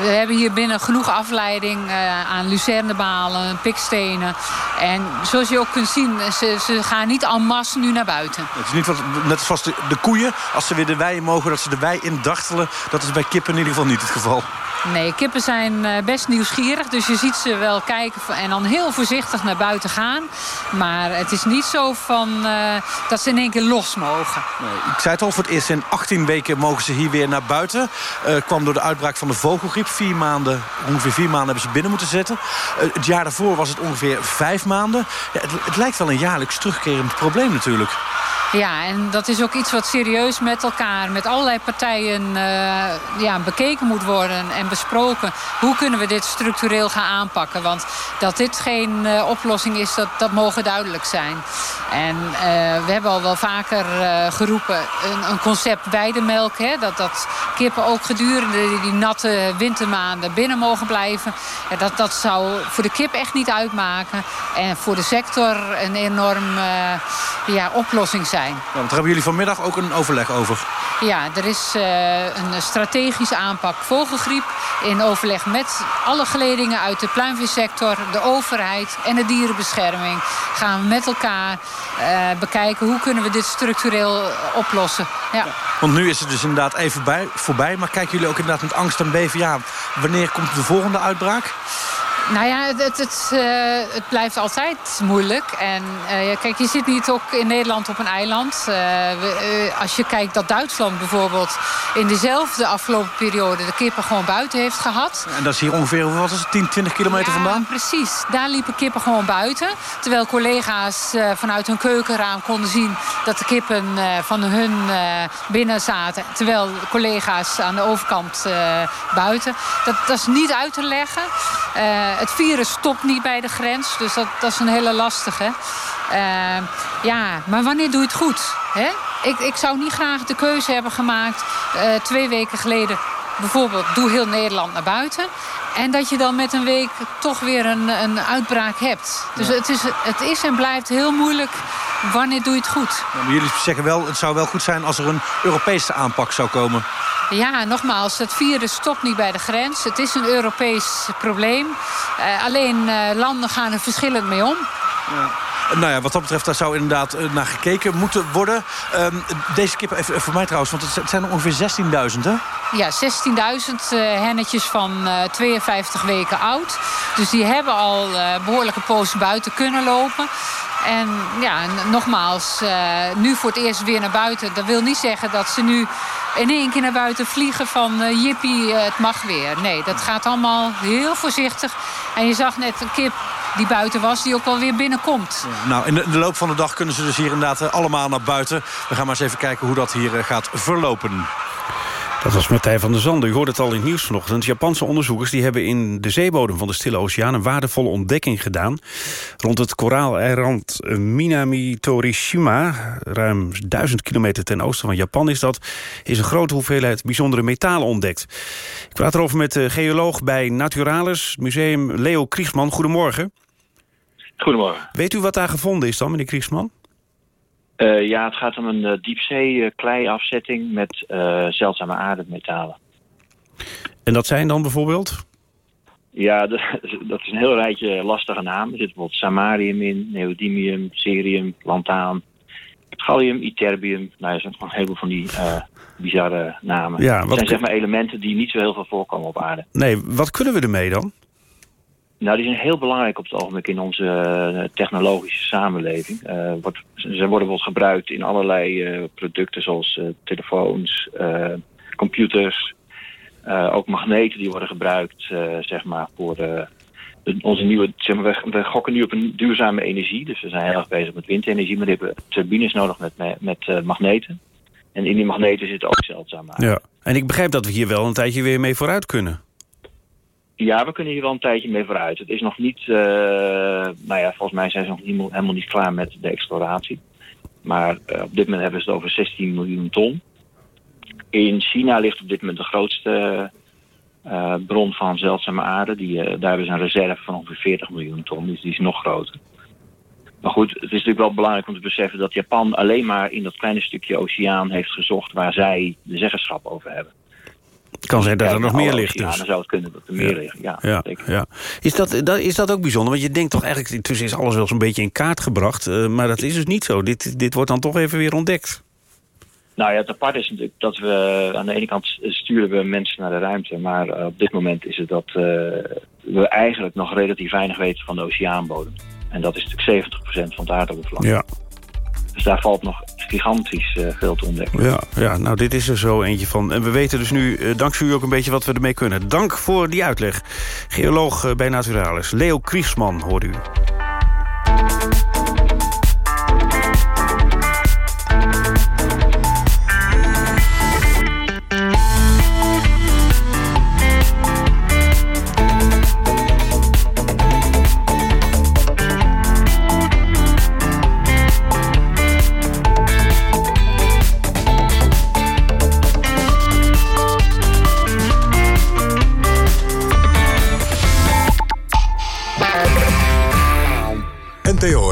Speaker 38: we hebben hier binnen genoeg afleiding uh, aan lucernebalen, pikstenen. En zoals je ook kunt zien, ze, ze gaan niet en masse nu naar buiten.
Speaker 37: Het is niet wat, net zoals de, de koeien, als ze weer de wei mogen, dat ze de wei indartelen. Dat is bij kippen in ieder geval niet het geval.
Speaker 38: Nee, kippen zijn best nieuwsgierig. Dus je ziet ze wel kijken en dan heel voorzichtig naar buiten gaan. Maar het is niet zo van, uh, dat ze in één keer los mogen.
Speaker 37: Nee, ik zei het al, voor het eerst in 18 weken mogen ze hier weer naar buiten. Uh, kwam door de uitbraak van de vogelgriep. Vier maanden, ongeveer vier maanden hebben ze binnen moeten zitten. Het jaar daarvoor was het ongeveer vijf maanden. Ja, het, het lijkt wel een jaarlijks terugkerend probleem natuurlijk.
Speaker 38: Ja, en dat is ook iets wat serieus met elkaar, met allerlei partijen uh, ja, bekeken moet worden en besproken. Hoe kunnen we dit structureel gaan aanpakken? Want dat dit geen uh, oplossing is, dat, dat mogen duidelijk zijn. En uh, we hebben al wel vaker geroepen, een, een concept weidemelk. Hè, dat, dat kippen ook gedurende die, die natte wintermaanden binnen mogen blijven. Ja, dat, dat zou voor de kip echt niet uitmaken. En voor de sector een enorm ja, oplossing zijn.
Speaker 37: Ja, want daar hebben jullie vanmiddag ook een overleg over.
Speaker 38: Ja, er is uh, een strategische aanpak vogelgriep... in overleg met alle geledingen uit de pluimveesector... de overheid en de dierenbescherming... gaan we met elkaar uh, bekijken hoe kunnen we dit structureel oplossen. Ja. ja.
Speaker 37: want nu is het dus inderdaad even bij, voorbij... maar kijken jullie ook inderdaad met angst en beven... ja, wanneer komt de volgende uitbraak?
Speaker 38: Nou ja, het, het, het, uh, het, blijft altijd moeilijk. En uh, kijk, je zit niet ook in Nederland op een eiland. Uh, we, als je kijkt dat Duitsland bijvoorbeeld in dezelfde afgelopen periode... de kippen gewoon buiten heeft gehad.
Speaker 37: En dat is hier ongeveer, wat is het, 10, 20 kilometer
Speaker 38: ja,
Speaker 37: vandaan?
Speaker 38: precies. Daar liepen kippen gewoon buiten. Terwijl collega's vanuit hun keukenraam konden zien... dat de kippen van hun binnen zaten. Terwijl collega's aan de overkant buiten. Dat, dat is niet uit te leggen het virus stopt niet bij de grens. Dus dat, dat is een hele lastige. Uh, ja, maar wanneer doe je het goed? Hè? Ik, ik zou niet graag de keuze hebben gemaakt... Uh, twee weken geleden bijvoorbeeld doe heel Nederland naar buiten. En dat je dan met een week toch weer een, een uitbraak hebt. Dus ja. het, is, het is en blijft heel moeilijk. Wanneer doe je het goed?
Speaker 37: Ja, maar jullie zeggen wel, het zou wel goed zijn als er een Europese aanpak zou komen.
Speaker 38: Ja, nogmaals, het virus stopt niet bij de grens. Het is een Europees probleem. Uh, alleen uh, landen gaan er verschillend mee om.
Speaker 37: Ja. Nou ja, wat dat betreft, daar zou inderdaad naar gekeken moeten worden. Um, deze kippen, even voor mij trouwens, want het zijn er ongeveer 16.000, hè?
Speaker 38: Ja, 16.000 uh, hennetjes van uh, 52 weken oud. Dus die hebben al behoorlijke poos buiten kunnen lopen. En ja, nogmaals, nu voor het eerst weer naar buiten. Dat wil niet zeggen dat ze nu in één keer naar buiten vliegen van uh, jippie, het mag weer. Nee, dat gaat allemaal heel voorzichtig. En je zag net een kip die buiten was, die ook wel weer binnenkomt.
Speaker 37: Ja, nou, in de, in de, loop van de dag kunnen ze dus hier inderdaad allemaal naar buiten. We gaan maar eens even kijken hoe dat hier gaat verlopen.
Speaker 3: Dat was Martijn van der Zanden. U hoorde het al in het nieuws vanochtend. Japanse onderzoekers die hebben in de zeebodem van de Stille Oceaan... een waardevolle ontdekking gedaan. Rond het koraaleiland Minami Torishima... ruim duizend kilometer ten oosten van Japan is dat... is een grote hoeveelheid bijzondere metalen ontdekt. Ik praat erover met de geoloog bij Naturalis Museum Leo Kriegsman. Goedemorgen.
Speaker 39: Goedemorgen.
Speaker 3: Weet u wat daar gevonden is dan, meneer Kriegsman?
Speaker 39: Uh, ja, het gaat om een uh, diepzee uh, kleiafzetting met zeldzame aardemetalen.
Speaker 3: En dat zijn dan bijvoorbeeld?
Speaker 39: Ja, <laughs> dat is een heel rijtje lastige namen. Er zit bijvoorbeeld samarium in, neodymium, cerium, lantaan, gallium, ytterbium. Nou, er zijn gewoon een heleboel van die bizarre namen.
Speaker 3: Ja,
Speaker 39: het zijn zeg maar elementen die niet zo heel veel voorkomen op aarde.
Speaker 3: Nee, wat kunnen we ermee dan?
Speaker 39: Nou, die zijn heel belangrijk op het ogenblik in onze eh, technologische samenleving. Eh, ze worden bijvoorbeeld gebruikt in allerlei eh, producten zoals telefoons, computers. Ook magneten die worden gebruikt, zeg maar, voor onze nieuwe... Zeg maar, we, we gokken nu op een duurzame energie. Dus we zijn heel erg bezig met windenergie. Maar die hebben turbines nodig met, met, magneten. En in die magneten zitten ook zeldzame aarde.
Speaker 3: Ja. En ik begrijp dat we hier wel een tijdje weer mee vooruit kunnen.
Speaker 39: Ja, we kunnen hier wel een tijdje mee vooruit. Het is nog niet, eh, nou ja, volgens mij zijn ze nog helemaal niet klaar met de exploratie. Maar eh, op dit moment hebben ze het over 16 miljoen ton. In China ligt op dit moment de grootste eh, bron van zeldzame aarde. Die, daar hebben ze een reserve van ongeveer 40 miljoen ton, dus die is nog groter. Maar goed, het is natuurlijk wel belangrijk om te beseffen dat Japan alleen maar in dat kleine stukje oceaan heeft gezocht waar zij de zeggenschap over hebben.
Speaker 3: Het kan zijn dat er nog meer
Speaker 39: alle
Speaker 3: ligt dus.
Speaker 39: zou het kunnen dat er meer liggen. Ja,
Speaker 3: Ja, ja. Is, dat, dat, is dat ook bijzonder? Want je denkt toch eigenlijk, intussen is alles wel zo'n beetje in kaart gebracht. eh, maar dat is dus niet zo. Dit, dit wordt dan toch even weer ontdekt.
Speaker 39: Nou ja, het apart is natuurlijk dat we aan de ene kant sturen we mensen naar de ruimte, maar eh, op dit moment is het dat eh, we eigenlijk nog relatief weinig weten van de oceaanbodem. En dat is natuurlijk 70% van het aardoppervlak.
Speaker 3: Ja.
Speaker 39: Dus daar valt nog gigantisch eh, veel te ontdekken.
Speaker 3: Ja, ja, nou dit is er zo eentje van. En we weten dus nu, eh, dankzij u ook een beetje wat we ermee kunnen. Dank voor die uitleg. Geoloog eh, bij Naturalis, Leo Kriesman, hoort u.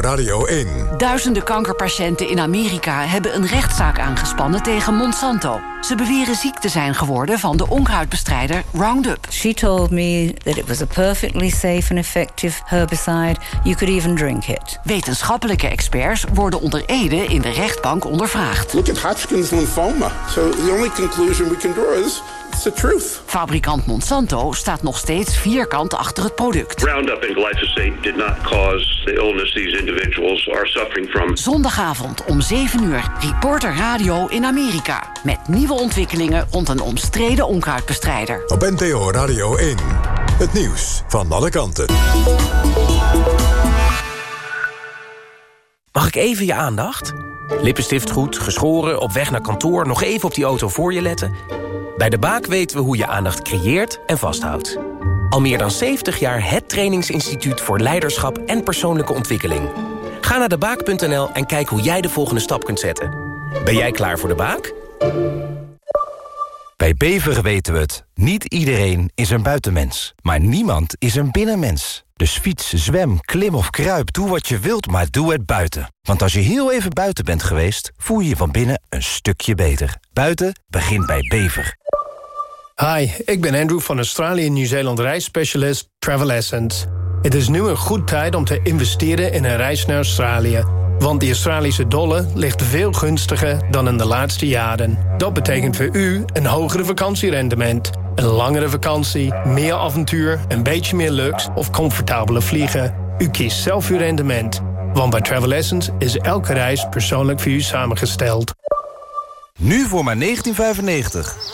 Speaker 19: Radio 1.
Speaker 10: Duizenden kankerpatiënten in Amerika hebben een rechtszaak aangespannen tegen Monsanto. Ze beweren ziek te zijn geworden van de onkruidbestrijder Roundup.
Speaker 40: She told me that it was a perfectly safe and effective herbicide. You could even drink it.
Speaker 10: Wetenschappelijke experts worden onder Ede in de rechtbank ondervraagd.
Speaker 41: Look at Hodgkin's lymphoma. So the only conclusion we can draw is it's the truth.
Speaker 10: Fabrikant Monsanto staat nog steeds vierkant achter het product.
Speaker 42: Roundup and glyphosate did not cause the illness these individuals are suffering from.
Speaker 10: Zondagavond om 7 uur, Reporter Radio in Amerika. Met nieuwe ontwikkelingen rond een omstreden onkruidbestrijder.
Speaker 19: Op NTO Radio 1. Het nieuws van alle kanten.
Speaker 30: Mag ik even je aandacht? Lippenstift goed, geschoren, op weg naar kantoor... nog even op die auto voor je letten? Bij De Baak weten we hoe je aandacht creëert en vasthoudt. Al meer dan 70 jaar het trainingsinstituut voor leiderschap en persoonlijke ontwikkeling. Ga naar debaak.nl en kijk hoe jij de volgende stap kunt zetten. Ben jij klaar voor De Baak?
Speaker 43: Bij Bever weten we het. Niet iedereen is een buitenmens. Maar niemand is een binnenmens. Dus fiets, zwem, klim of kruip, doe wat je wilt, maar doe het buiten. Want als je heel even buiten bent geweest... voel je je van binnen een stukje beter. Buiten begint bij Bever.
Speaker 44: Hi, ik ben Andrew van Australië en Nieuw-Zeeland reisspecialist Travel Essence. Het is nu een goed tijd om te investeren in een reis naar Australië. Want de Australische dollar ligt veel gunstiger dan in de laatste jaren. Dat betekent voor u een hogere vakantierendement. Een langere vakantie, meer avontuur, een beetje meer luxe of comfortabele vliegen. U kiest zelf uw rendement. Want bij Travel Essence is elke reis persoonlijk voor u samengesteld.
Speaker 43: Nu voor maar 19,95.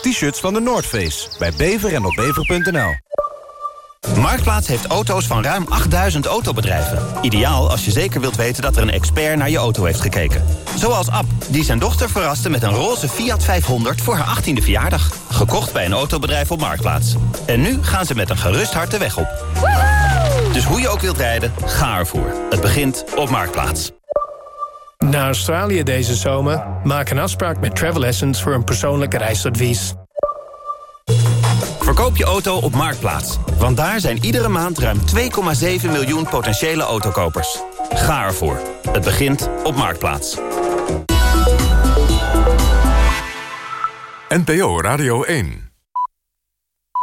Speaker 43: T-shirts van de Noordface. Bij Bever en op.
Speaker 22: Marktplaats heeft auto's van ruim 8000 autobedrijven. Ideaal als je zeker wilt weten dat er een expert naar je auto heeft gekeken. Zoals Ab, die zijn dochter verraste met een roze Fiat 500 voor haar 18e verjaardag. Gekocht bij een autobedrijf op Marktplaats. En nu gaan ze met een gerust hart de weg op. Dus hoe je ook wilt rijden, ga ervoor. Het begint op Marktplaats.
Speaker 44: Naar Australië deze zomer? Maak een afspraak met Travel Essence voor een persoonlijke reisadvies.
Speaker 22: Verkoop je auto op Marktplaats. Want daar zijn iedere maand ruim 2,7 miljoen potentiële autokopers. Ga ervoor. Het begint op Marktplaats.
Speaker 19: NPO Radio 1.